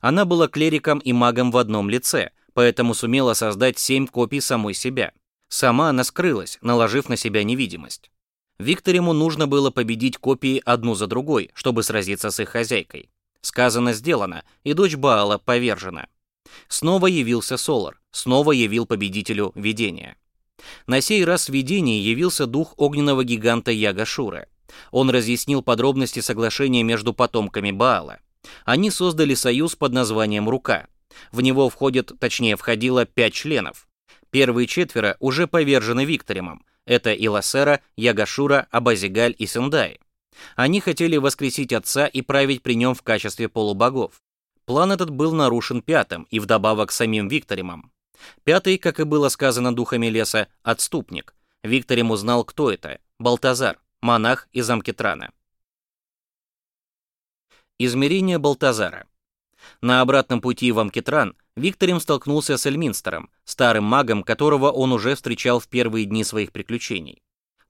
Она была клериком и магом в одном лице, поэтому сумела создать семь копий самой себя. Сама она скрылась, наложив на себя невидимость. Викториму нужно было победить копии одну за другой, чтобы сразиться с их хозяйкой. Сказано, сделано, и дочь Баала повержена. Снова явился Солар, снова явил победителю видение. На сей раз в видении явился дух огненного гиганта Ягашура. Он разъяснил подробности соглашения между потомками Баала. Они создали союз под названием «Рука». В него входит, точнее, входило пять членов. Первые четверо уже повержены Викторимом. Это Иласера, Ягашура, Абазигаль и Сендай. Они хотели воскресить отца и править при нем в качестве полубогов. План этот был нарушен пятым и вдобавок самим Викторимом. Пятый, как и было сказано духами леса, отступник. Викторим узнал, кто это – Балтазар, монах из Амкетрана. Измерение Балтазара. На обратном пути в Амкетран Викторим столкнулся с Эльминстером, старым магом, которого он уже встречал в первые дни своих приключений.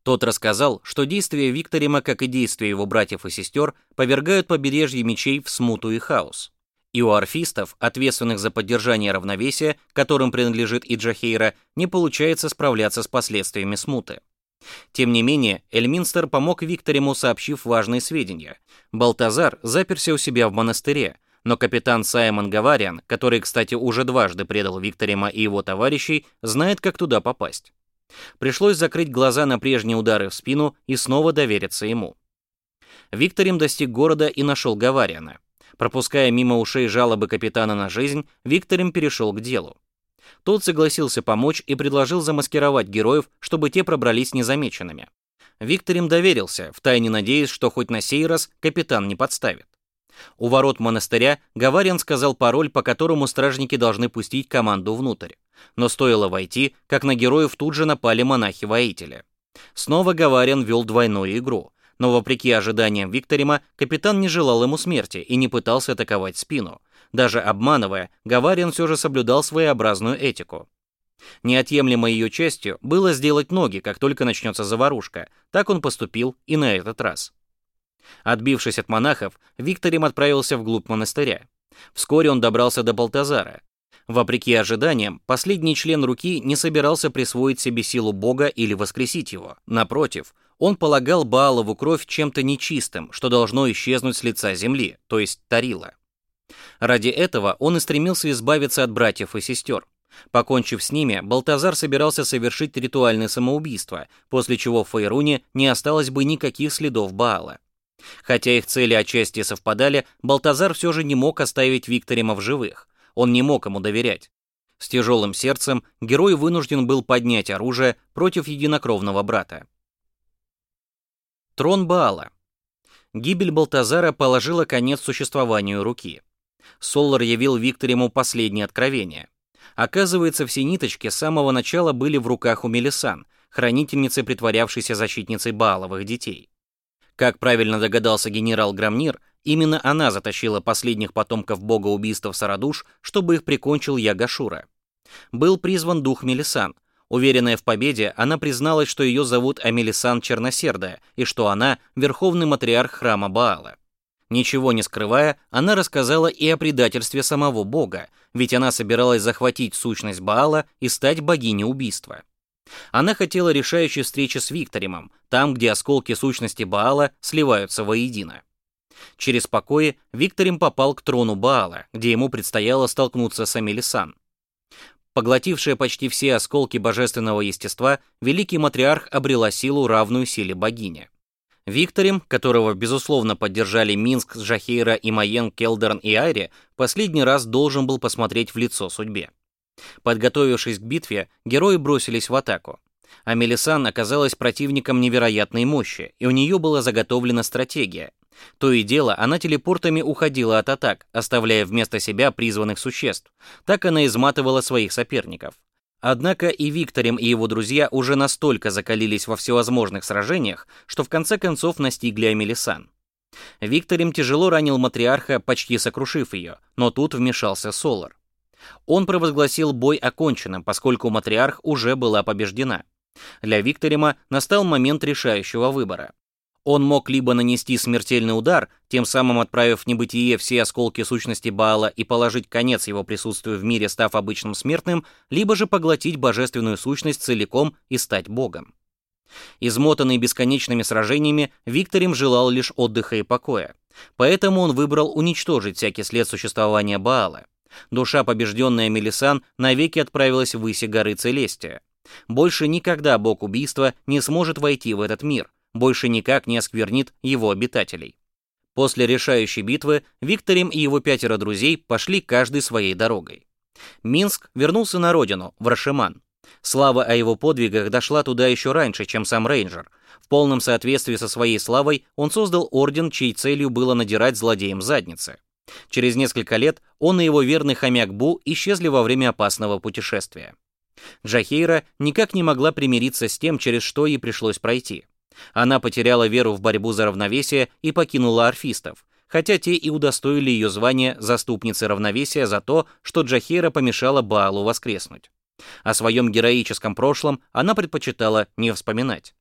Тот рассказал, что действия Викторима, как и действия его братьев и сестер, повергают побережье мечей в смуту и хаос и у орфистов, ответственных за поддержание равновесия, которым принадлежит и Джахейра, не получается справляться с последствиями смуты. Тем не менее, Эльминстер помог Викториму, сообщив важные сведения. Балтазар заперся у себя в монастыре, но капитан Саймон Гавариан, который, кстати, уже дважды предал Викторима и его товарищей, знает, как туда попасть. Пришлось закрыть глаза на прежние удары в спину и снова довериться ему. Викторим достиг города и нашел Гавариана. Пропуская мимо ушей жалобы капитана на жизнь, Викторим перешел к делу. Тот согласился помочь и предложил замаскировать героев, чтобы те пробрались незамеченными. Виктор им доверился, втайне надеясь, что хоть на сей раз капитан не подставит. У ворот монастыря Гаварин сказал пароль, по которому стражники должны пустить команду внутрь. Но стоило войти, как на героев тут же напали монахи-воители. Снова Гаварин вел двойную игру но вопреки ожиданиям Викторима, капитан не желал ему смерти и не пытался атаковать спину. Даже обманывая, Гаварин все же соблюдал своеобразную этику. Неотъемлемой ее частью было сделать ноги, как только начнется заварушка. Так он поступил и на этот раз. Отбившись от монахов, Викторим отправился вглубь монастыря. Вскоре он добрался до Балтазара. Вопреки ожиданиям, последний член руки не собирался присвоить себе силу Бога или воскресить его. Напротив, он полагал Баалову кровь чем-то нечистым, что должно исчезнуть с лица земли, то есть Тарила. Ради этого он и стремился избавиться от братьев и сестер. Покончив с ними, Балтазар собирался совершить ритуальное самоубийство, после чего в Фейруне не осталось бы никаких следов Баала. Хотя их цели отчасти совпадали, Балтазар все же не мог оставить Викторима в живых. Он не мог ему доверять. С тяжелым сердцем герой вынужден был поднять оружие против единокровного брата. Трон Баала. Гибель Балтазара положила конец существованию руки. Соллар явил Викториму последнее откровение. Оказывается, все ниточки с самого начала были в руках у Мелисан, хранительницы, притворявшейся защитницей Бааловых детей. Как правильно догадался генерал Грамнир, Именно она затащила последних потомков бога убийства в Сарадуш, чтобы их прикончил Ягашура. Был призван дух Мелисан. Уверенная в победе, она призналась, что ее зовут Амелисан Черносердая и что она — верховный матриарх храма Баала. Ничего не скрывая, она рассказала и о предательстве самого бога, ведь она собиралась захватить сущность Баала и стать богиней убийства. Она хотела решающей встречи с Викторимом, там, где осколки сущности Баала сливаются воедино. Через покои Викторим попал к трону Баала, где ему предстояло столкнуться с Амелисан. Поглотившая почти все осколки божественного естества, великий матриарх обрела силу, равную силе богини. Викторим, которого, безусловно, поддержали Минск, Жахейра, Имаен, Келдерн и Айри, последний раз должен был посмотреть в лицо судьбе. Подготовившись к битве, герои бросились в атаку. А Мелисан оказалась противником невероятной мощи, и у нее была заготовлена стратегия. То и дело, она телепортами уходила от атак, оставляя вместо себя призванных существ. Так она изматывала своих соперников. Однако и Викторим, и его друзья уже настолько закалились во всевозможных сражениях, что в конце концов настигли Амелисан. Викторим тяжело ранил матриарха, почти сокрушив ее, но тут вмешался Солар. Он провозгласил бой оконченным, поскольку матриарх уже была побеждена. Для Викторима настал момент решающего выбора. Он мог либо нанести смертельный удар, тем самым отправив в небытие все осколки сущности Баала и положить конец его присутствию в мире, став обычным смертным, либо же поглотить божественную сущность целиком и стать богом. Измотанный бесконечными сражениями, Викторим желал лишь отдыха и покоя. Поэтому он выбрал уничтожить всякий след существования Баала. Душа, побежденная Мелисан, навеки отправилась в выси горы Целестия. Больше никогда бог убийства не сможет войти в этот мир, больше никак не осквернит его обитателей. После решающей битвы Викторим и его пятеро друзей пошли каждый своей дорогой. Минск вернулся на родину, в Рашиман. Слава о его подвигах дошла туда еще раньше, чем сам рейнджер. В полном соответствии со своей славой он создал орден, чьей целью было надирать злодеям задницы. Через несколько лет он и его верный хомяк Бу исчезли во время опасного путешествия. Джахейра никак не могла примириться с тем, через что ей пришлось пройти. Она потеряла веру в борьбу за равновесие и покинула орфистов, хотя те и удостоили ее звания заступницы равновесия за то, что Джахейра помешала Баалу воскреснуть. О своем героическом прошлом она предпочитала не вспоминать.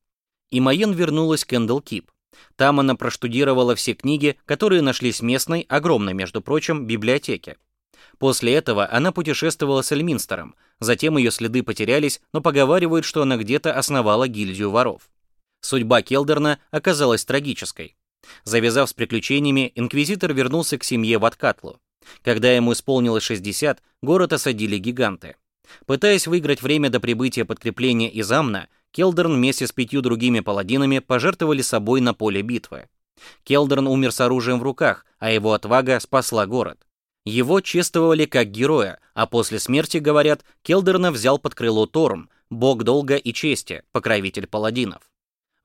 И Майен вернулась к Эндл Кип. Там она проштудировала все книги, которые нашлись местной, огромной, между прочим, библиотеке. После этого она путешествовала с Эльминстером, затем ее следы потерялись, но поговаривают, что она где-то основала гильдию воров. Судьба Келдерна оказалась трагической. Завязав с приключениями, инквизитор вернулся к семье в Откатлу. Когда ему исполнилось 60, город осадили гиганты. Пытаясь выиграть время до прибытия подкрепления из Амна, Келдерн вместе с пятью другими паладинами пожертвовали собой на поле битвы. Келдерн умер с оружием в руках, а его отвага спасла город. Его чествовали как героя, а после смерти, говорят, Келдерна взял под крыло Торм, бог долга и чести, покровитель паладинов.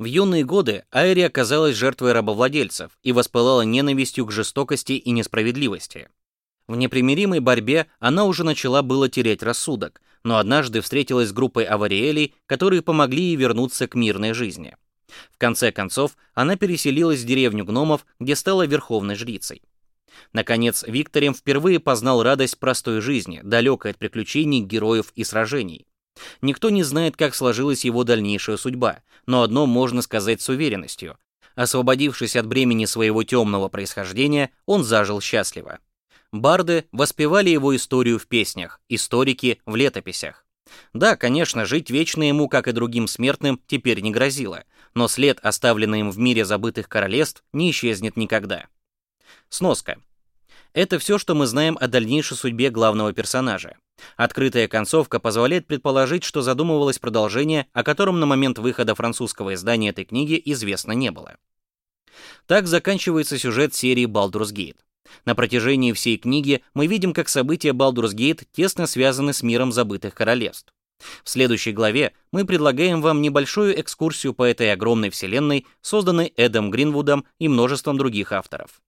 В юные годы Айри оказалась жертвой рабовладельцев и воспылала ненавистью к жестокости и несправедливости. В непримиримой борьбе она уже начала было терять рассудок, но однажды встретилась с группой авариэлей, которые помогли ей вернуться к мирной жизни. В конце концов, она переселилась в деревню гномов, где стала верховной жрицей. Наконец, Викторем впервые познал радость простой жизни, далекой от приключений, героев и сражений. Никто не знает, как сложилась его дальнейшая судьба, но одно можно сказать с уверенностью. Освободившись от бремени своего темного происхождения, он зажил счастливо. Барды воспевали его историю в песнях, историки в летописях. Да, конечно, жить вечно ему, как и другим смертным, теперь не грозило, но след, оставленный им в мире забытых королевств, не исчезнет никогда. Сноска. Это все, что мы знаем о дальнейшей судьбе главного персонажа. Открытая концовка позволяет предположить, что задумывалось продолжение, о котором на момент выхода французского издания этой книги известно не было. Так заканчивается сюжет серии Baldur's Gate. На протяжении всей книги мы видим, как события Baldur's Gate тесно связаны с миром забытых королевств. В следующей главе мы предлагаем вам небольшую экскурсию по этой огромной вселенной, созданной Эдом Гринвудом и множеством других авторов.